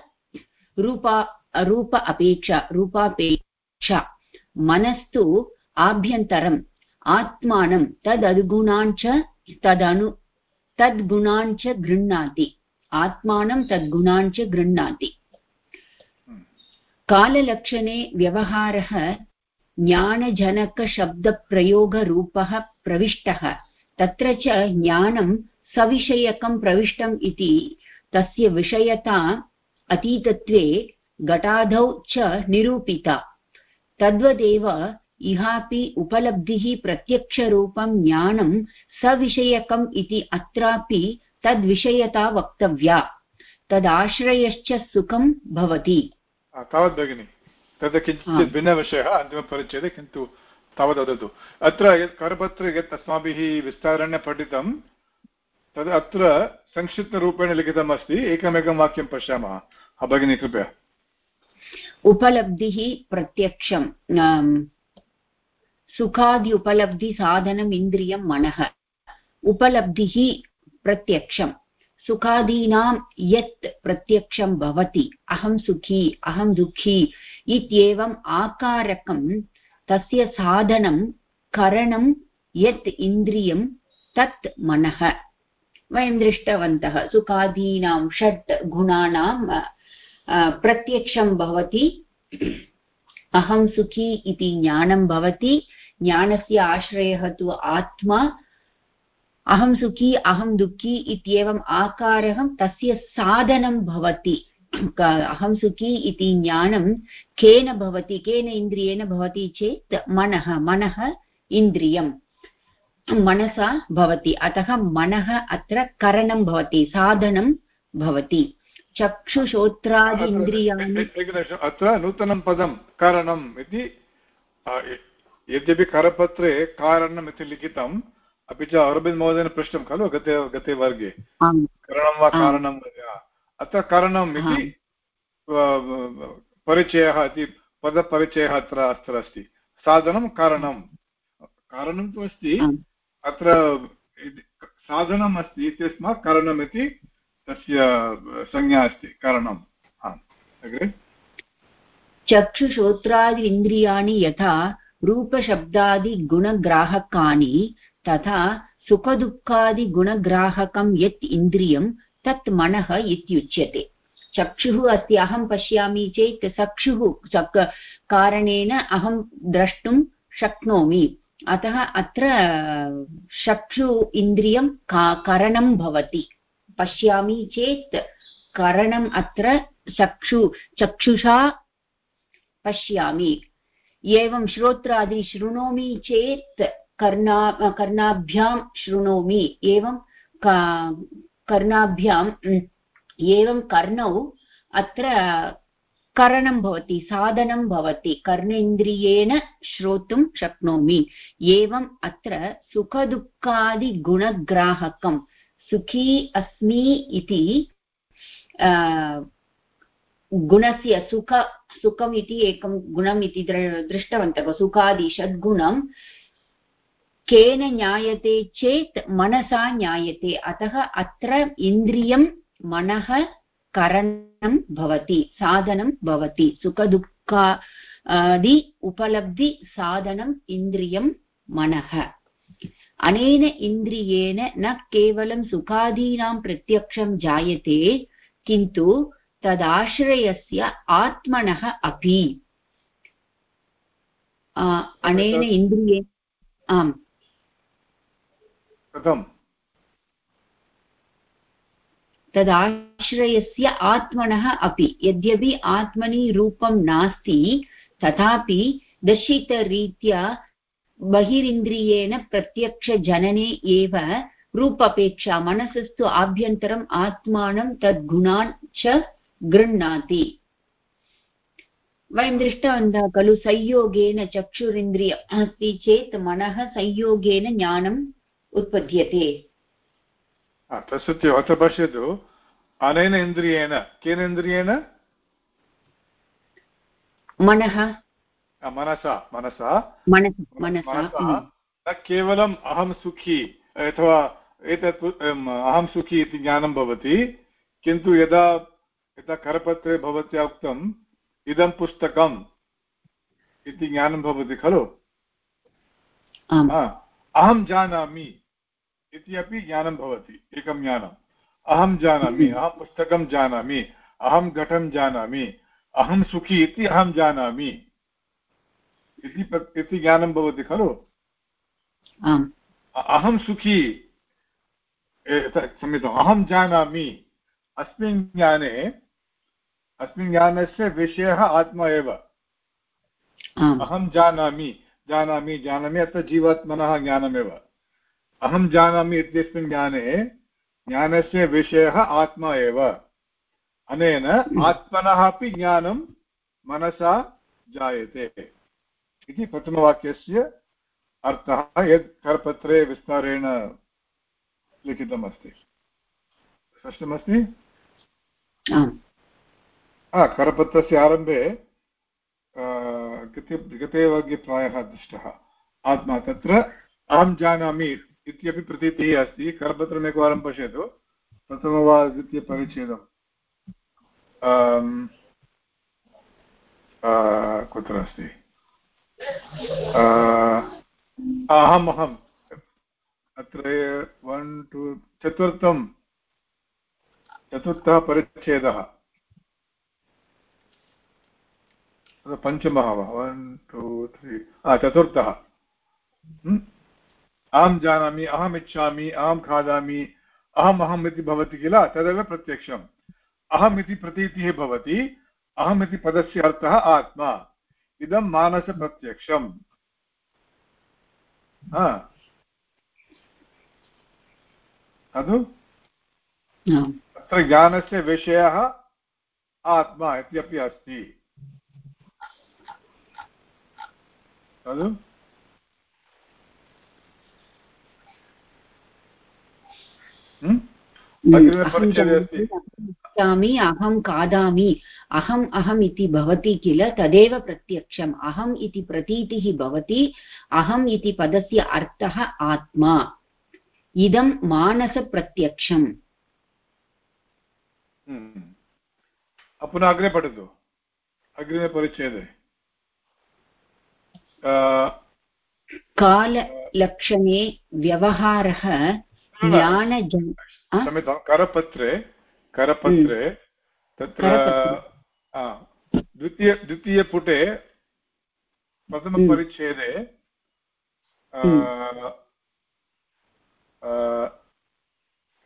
रूपा, रूप अपेक्षा, रूपापेक्षा, मनस्तु आभ्यन्तरम्, आत्मानं तदनुगुणान् तदनु, तद्गुणान् गृह्णाति। आत्मानं तद्गुणान् गृह्णाति। काललक्षणे व्यवहारः ज्ञानजनकशब्दप्रयोगरूपः प्रविष्टः। तत्र च ज्ञानं सविषयकं प्रविष्टम् इति। तस्य विषयता अतीतत्वे घटाधौ च निरूपिता। तद्वदेव इहापि उपलब्धिः प्रत्यक्षरूपं ज्ञानं सविषयकम् इति अत्रापि तद्विषयता वक्तव्या। तदाश्रयश्च सुखं भवति। तावत् भगिनि तद् किञ्चित् भिन्नविषयः अन्तिमपरिच्छेदे किन्तु तावत् वदतु अत्र यत् करपत्रे यत् अस्माभिः विस्तारेण पठितं तद् अत्र संक्षिप्तरूपेण लिखितम् अस्ति एकमेकं वाक्यं पश्यामः भगिनी कृपया उपलब्धिः प्रत्यक्षं सुखादि उपलब्धिसाधनम् इन्द्रियं मनः उपलब्धिः प्रत्यक्षं सुखादीनां यत् प्रत्यक्षं भवति, अहं सुखी, अहं दुःखी इत्येवम् आकारकं तस्य साधनं, करणं यत् इन्द्रियं तत् मनः। वयं दृष्टवन्तः, सुखादीनां षट् गुणानां प्रत्यक्षं भवति, अहं सुखी इति ज्ञानं भवति, ज्ञानस्य आश्रयः तु आत्मा अहं सुखी अहं दुःखी इत्येवम् आकारः तस्य साधनं भवति। अहं सुखी इति ज्ञानं केन भवति केन इन्द्रियेण भवति चेत् मनः मनः इन्द्रियं मनसा भवति। अतः मनः अत्र करणं भवति साधनं भवति। चक्षुश्रोत्रादि इन्द्रियाणि अत्र नूतनं पदं कारणम् इति यद्यपि करपत्रे कारणम् इति लिखितम् अपि च अरविन्द महोदयेन पृष्टं खलु गते गते वर्गे? करणं वा कारणं अत्र कारणम् इति परिचयः इति पदपरिचयः अत्र अत्र अस्ति। साधनं कारणं। कारणं तु अस्ति। अत्र साधनम् अस्ति इत्यस्मात् कारणमिति तस्य संज्ञा अस्ति कारणम्। अग्रे? चक्षुश्रोत्रादि इन्द्रियाणि यथा रूपशब्दादिगुणग्राहकानि तथा सुखदुःखादिगुणग्राहकं यत् इन्द्रियं तत् मनः इत्युच्यते। चक्षुः अस्ति, अहं पश्यामि चेत् चक्षुः कारणेन अहं द्रष्टुं शक्नोमि। अतः अत्र चक्षु इन्द्रियं का करणं भवति। पश्यामि चेत् करणम् अत्र चक्षु चक्षुषा पश्यामि। एवं श्रोत्रादि शृणोमि चेत् कर्णा कर्णाभ्यां शृणोमि। एवं कर्णाभ्याम् एवं कर्णौ अत्र करणं भवति, साधनं भवति, कर्णेन्द्रियेण श्रोतुं शक्नोमि। एवम् अत्र सुखदुःखादिगुणग्राहकं, सुखी अस्मि इति गुणस्य सुख, सुखम् इति एकं गुणम् इति दृष्टवन्तः, सुखादि षड्गुणं केन ज्ञायते चेत् मनसा ज्ञायते। अतः अत्र इन्द्रियं मनः करणं भवति साधनं भवति। सुखदुःखादि उपलब्धिसाधनम् इन्द्रियं मनः। अनेन इन्द्रियेण न केवलं सुखादीनां प्रत्यक्षं जायते किन्तु तदाश्रयस्य आत्मनः अपि। अनेन इन्द्रिये आम्। कथं तदाश्रयस्य आत्मनः अपि, यद्यपि आत्मनि रूपं नास्ति, तथापि दर्शितरीत्या बहिरिन्द्रियेण प्रत्यक्षजनने एव रूपपेक्षा मनसस्तु आभ्यन्तरम् आत्मानं तद्गुणान् च गृह्णाति। वयं दृष्टवन्तः खलु संयोगेन चक्षुरिन्द्रिय अस्ति चेत् मनः संयोगेन ज्ञानम् उत्पद्यते तस्य अत्र पश्यतु अनेन इन्द्रियेण केन इन्द्रियेण मनः मनसा मनसा मनसा न केवलम् अहं सुखी अथवा एतत् अहं सुखी इति ज्ञानं भवति किन्तु यदा यदा करपत्रे भवत्या उक्तम् इदं पुस्तकम् इति ज्ञानं भवति खलु अहं जानामि इति अपि ज्ञानं भवति एकं ज्ञानम्। अहं जानामि अहं पुस्तकं जानामि अहं घटं जानामि अहं सुखी इति अहं जानामि। इति ज्ञानं भवति खलु? अहं सुखी क्षम्यताम् अहं जानामि। अस्मिन् ज्ञाने अस्मिन् ज्ञानस्य विषयः आत्मा एव। अहं जानामि जानामि जानामि अत्र जीवात्मनः ज्ञानमेव। अहं जानामि इत्यस्मिन् ज्ञाने ज्ञानस्य विषयः आत्मा एव। अनेन आत्मनः अपि ज्ञानं मनसा जायते। इति प्रथमवाक्यस्य अर्थः यत् करपत्रे विस्तारेण लिखितमस्ति। स्पष्टमस्ति करपत्रस्य आरम्भे गते गते प्रायः दृष्टः। आत्मा तत्र अहं जानामि इत्यपि प्रतीतिः अस्ति। करपत्रम् एकवारं पश्यतु। प्रथम वा द्वितीयपरिच्छेदम् कुत्र अस्ति? अहम् अहम् अत्र वन् टु चतुर्थं। चतुर्थः परिच्छेदः। पञ्चमः वा? वन् टु त्री चतुर्थः। अहं जानामि अहम् इच्छामि अहं खादामि अहम् अहम् इति भवति किल? तदेव प्रत्यक्षम्। अहम् इति प्रतीतिः भवति अहम् इति पदस्य अर्थः आत्मा। इदं मानसप्रत्यक्षम्। खलु अत्र ज्ञानस्य विषयः आत्मा इत्यपि अस्ति। खलु पश्यामि अहं खादामि अहम् अहम् इति भवति किल तदेव प्रत्यक्षम्। अहम् इति प्रतीतिः भवति अहम् इति पदस्य अर्थः आत्मा। इदं मानसप्रत्यक्षम्। पुनः अग्रे पठतु। अग्रिमे परिच्छेदे। काललक्षणे व्यवहारः क्षम्यतां करपत्रे करपत्रे तत्र द्वितीय द्वितीयपुटे प्रथमपरिच्छेदे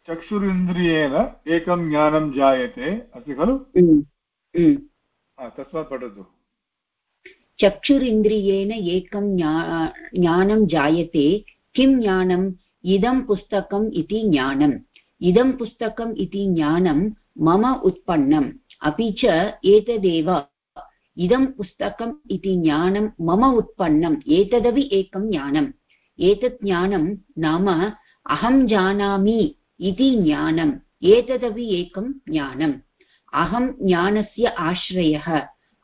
चक्षुरिन्द्रियेण एकं ज्ञानं जायते अस्ति खलु? तस्मात् पठतु। चक्षुरिन्द्रियेण एकं ज्ञानं जायते किं ज्ञानम्? इदं पुस्तकम् इति ज्ञानम्। इदं पुस्तकम् इति ज्ञानं मम उत्पन्नम्। अपि च एतदेव। इदं पुस्तकम् इति ज्ञानं मम उत्पन्नम्। एतदपि एकं ज्ञानम्। एतत् ज्ञानं नाम अहं जानामि इति ज्ञानम्। एतदपि एकं ज्ञानम्। अहं ज्ञानस्य आश्रयः।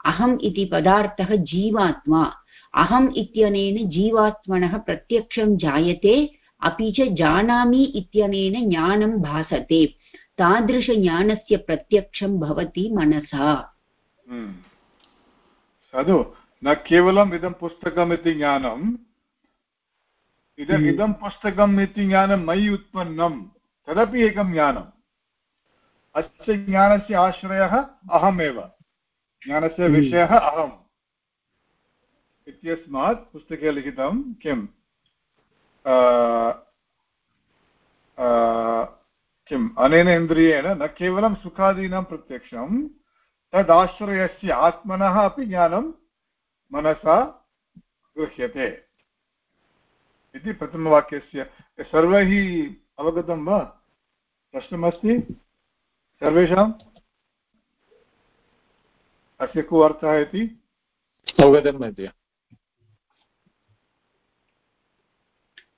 अहम् इति पदार्थः जीवात्मा। अहम् इत्यनेन जीवात्मनः प्रत्यक्षं जायते अपि च जानामि इत्यनेन ज्ञानं भासते तादृशज्ञानस्य प्रत्यक्षं भवति मनसा हम्म। साधु न केवलम् इदं पुस्तकम् इति ज्ञानम् इदम् हम्म। इदं पुस्तकम् इति ज्ञानं मयि उत्पन्नं तदपि एकं ज्ञानम् अस्य ज्ञानस्य आश्रयः अहमेव ज्ञानस्य हम्म। विषयः अहम् इत्यस्मात् पुस्तके लिखितं किम् किम्? अनेन इन्द्रियेण न केवलं सुखादीनां प्रत्यक्षं तदाश्रयस्य आत्मनः अपि ज्ञानं मनसा गृह्यते। इति प्रथमवाक्यस्य, सर्वैः अवगतं वा? प्रश्नमस्ति? सर्वेषाम् अस्य को अर्थः इति? अवगतं महोदय।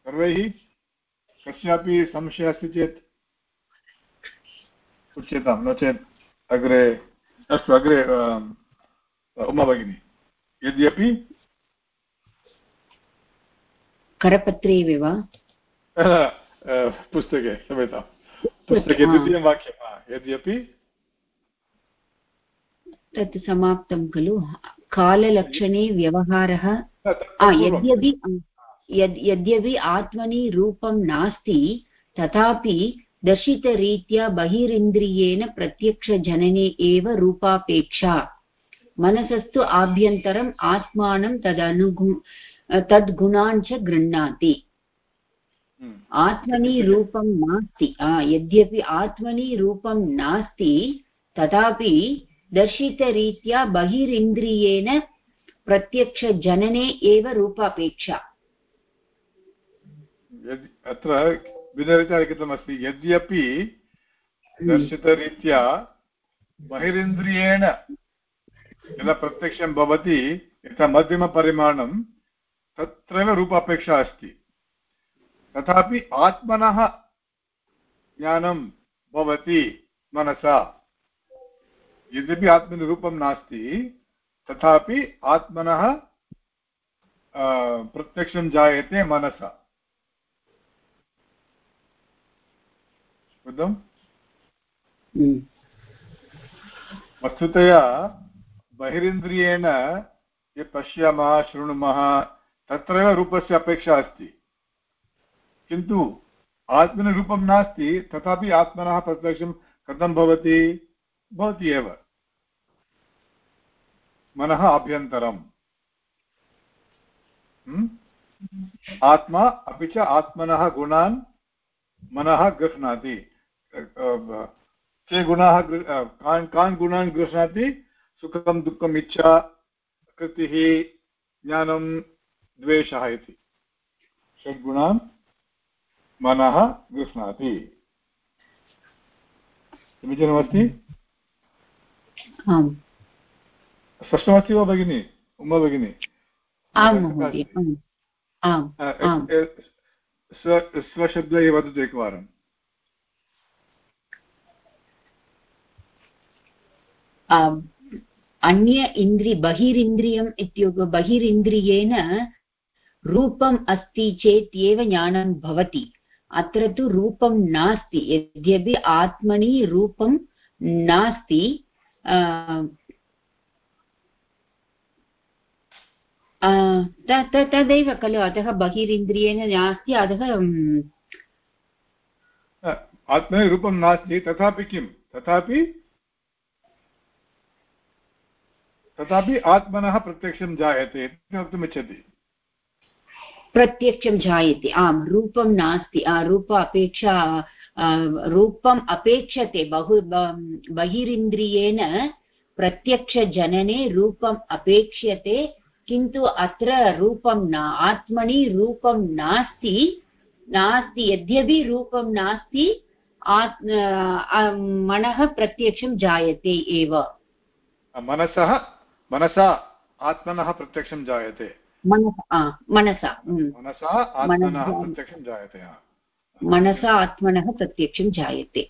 सर्वैः कस्यापि संशयः अस्ति चेत् उच्यतां नो चेत् अग्रे अस्तु अग्रे उमा भगिनी यद्यपि करपत्रे वा? पुस्तके क्षम्यतां पुस्तके द्वितीयं वाक्यं यद्यपि तत् समाप्तं खलु। काललक्षणे व्यवहारः। यद्यपि यद् यद्यपि आत्मनि रूपं नास्ति तथापि दर्शितरीत्या बहिरिन्द्रियेण प्रत्यक्षजनने एव रूपापेक्षा। मनसस्तु आभ्यन्तरम् आत्मानं तदनुगु तद्गुणान् च गृह्णाति। हम्म। आत्मनि रूपं नास्ति। यद्यपि आत्मनि रूपं नास्ति तथापि दर्शितरीत्या बहिरिन्द्रियेण प्रत्यक्षजनने एव रूपापेक्षा। अत्र भिन्नरीत्या लिखितमस्ति यद्यपि हम्म। दर्शितरीत्या बहिरिन्द्रियेण यदा प्रत्यक्षं भवति यथा मध्यमपरिमाणं तत्रैव रूपापेक्षा अस्ति। तथापि आत्मनः ज्ञानं भवति मनसा। यद्यपि आत्मनिरूपं नास्ति तथापि आत्मनः प्रत्यक्षं जायते मनसा। हम्म। वस्तुतया बहिरिन्द्रियेण ये पश्यामः शृणुमः तत्रैव रूपस्य अपेक्षा अस्ति किन्तु आत्मनि रूपं नास्ति तथापि आत्मनः प्रत्यक्षं कथं भवति भवति एव मनः आभ्यन्तरम्? आत्मा अपि च आत्मनः गुणान् मनः गृह्णाति के गुणाः कान् कान् गुणान् गृह्णाति? सुखं दुःखम् इच्छा कृतिः ज्ञानं द्वेषः इति। षड्गुणान् मनः गृह्णाति। समीचीनमस्ति? स्पष्टमस्ति वा भगिनि? उमा भगिनी? स्वशब्दैः वदतु एकवारम्। अन्य इन्द्रि बहिरिन्द्रियम् इत्युक्ते बहिरिन्द्रियेण रूपम् अस्ति चेत् एव ज्ञानं भवति अत्र तु रूपं नास्ति यद्यपि आत्मनि रूपं नास्ति तदेव खलु अतः बहिरिन्द्रियेण नास्ति अतः आत्मनि रूपं नास्ति तथापि किं तथापि तथापि आत्मनः प्रत्यक्षं जायते इति वक्तुमिच्छति प्रत्यक्षं जायते आम् रूपं नास्ति रूप अपेक्षा रूपम् अपेक्षते बहु बहिरिन्द्रियेण प्रत्यक्षजनने रूपम् अपेक्ष्यते किन्तु अत्र रूपं न आत्मनि रूपं नास्ति नास्ति यद्यपि रूपं नास्ति मनः प्रत्यक्षं जायते एव। मनसः मनसा आत्मनः प्रत्यक्षं जायते। मनसा मनसा मनसा आत्मनः प्रत्यक्षं जायते मनसा आत्मनः प्रत्यक्षं जायते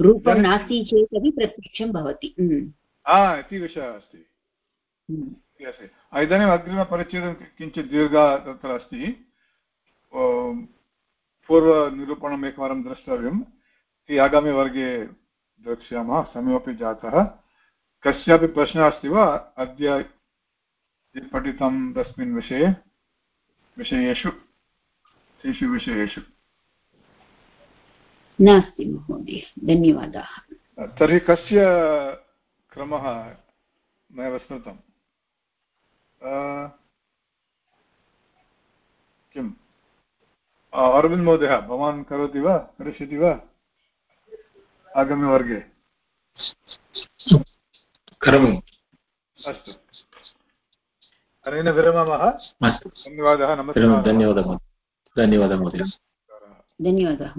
रूपं नास्ति चेदपि प्रत्यक्षं भवति इति विषयः अस्ति। इदानीम् अग्रिमपरिच्छेदं किञ्चित् दीर्घा तत्र अस्ति। पूर्वनिरूपणम् एकवारं द्रष्टव्यम्। इति आगामिवर्गे द्रक्ष्यामः समयमपि जातः। कस्यापि प्रश्नः अस्ति वा? अद्य पठितं तस्मिन् विषये विषयेषु तेषु विषयेषु। नास्ति महोदय धन्यवादाः। तर्हि कस्य क्रमः नैव स्मृतम्? किम्? अरविन्द् महोदय भवान् करोति वा? करिष्यति वा? आगामिवर्गे। करोमि। अस्तु। अनेन विरमामः। धन्यवादः नमस्कारः। धन्यवादः धन्यवादः महोदय। धन्यवादः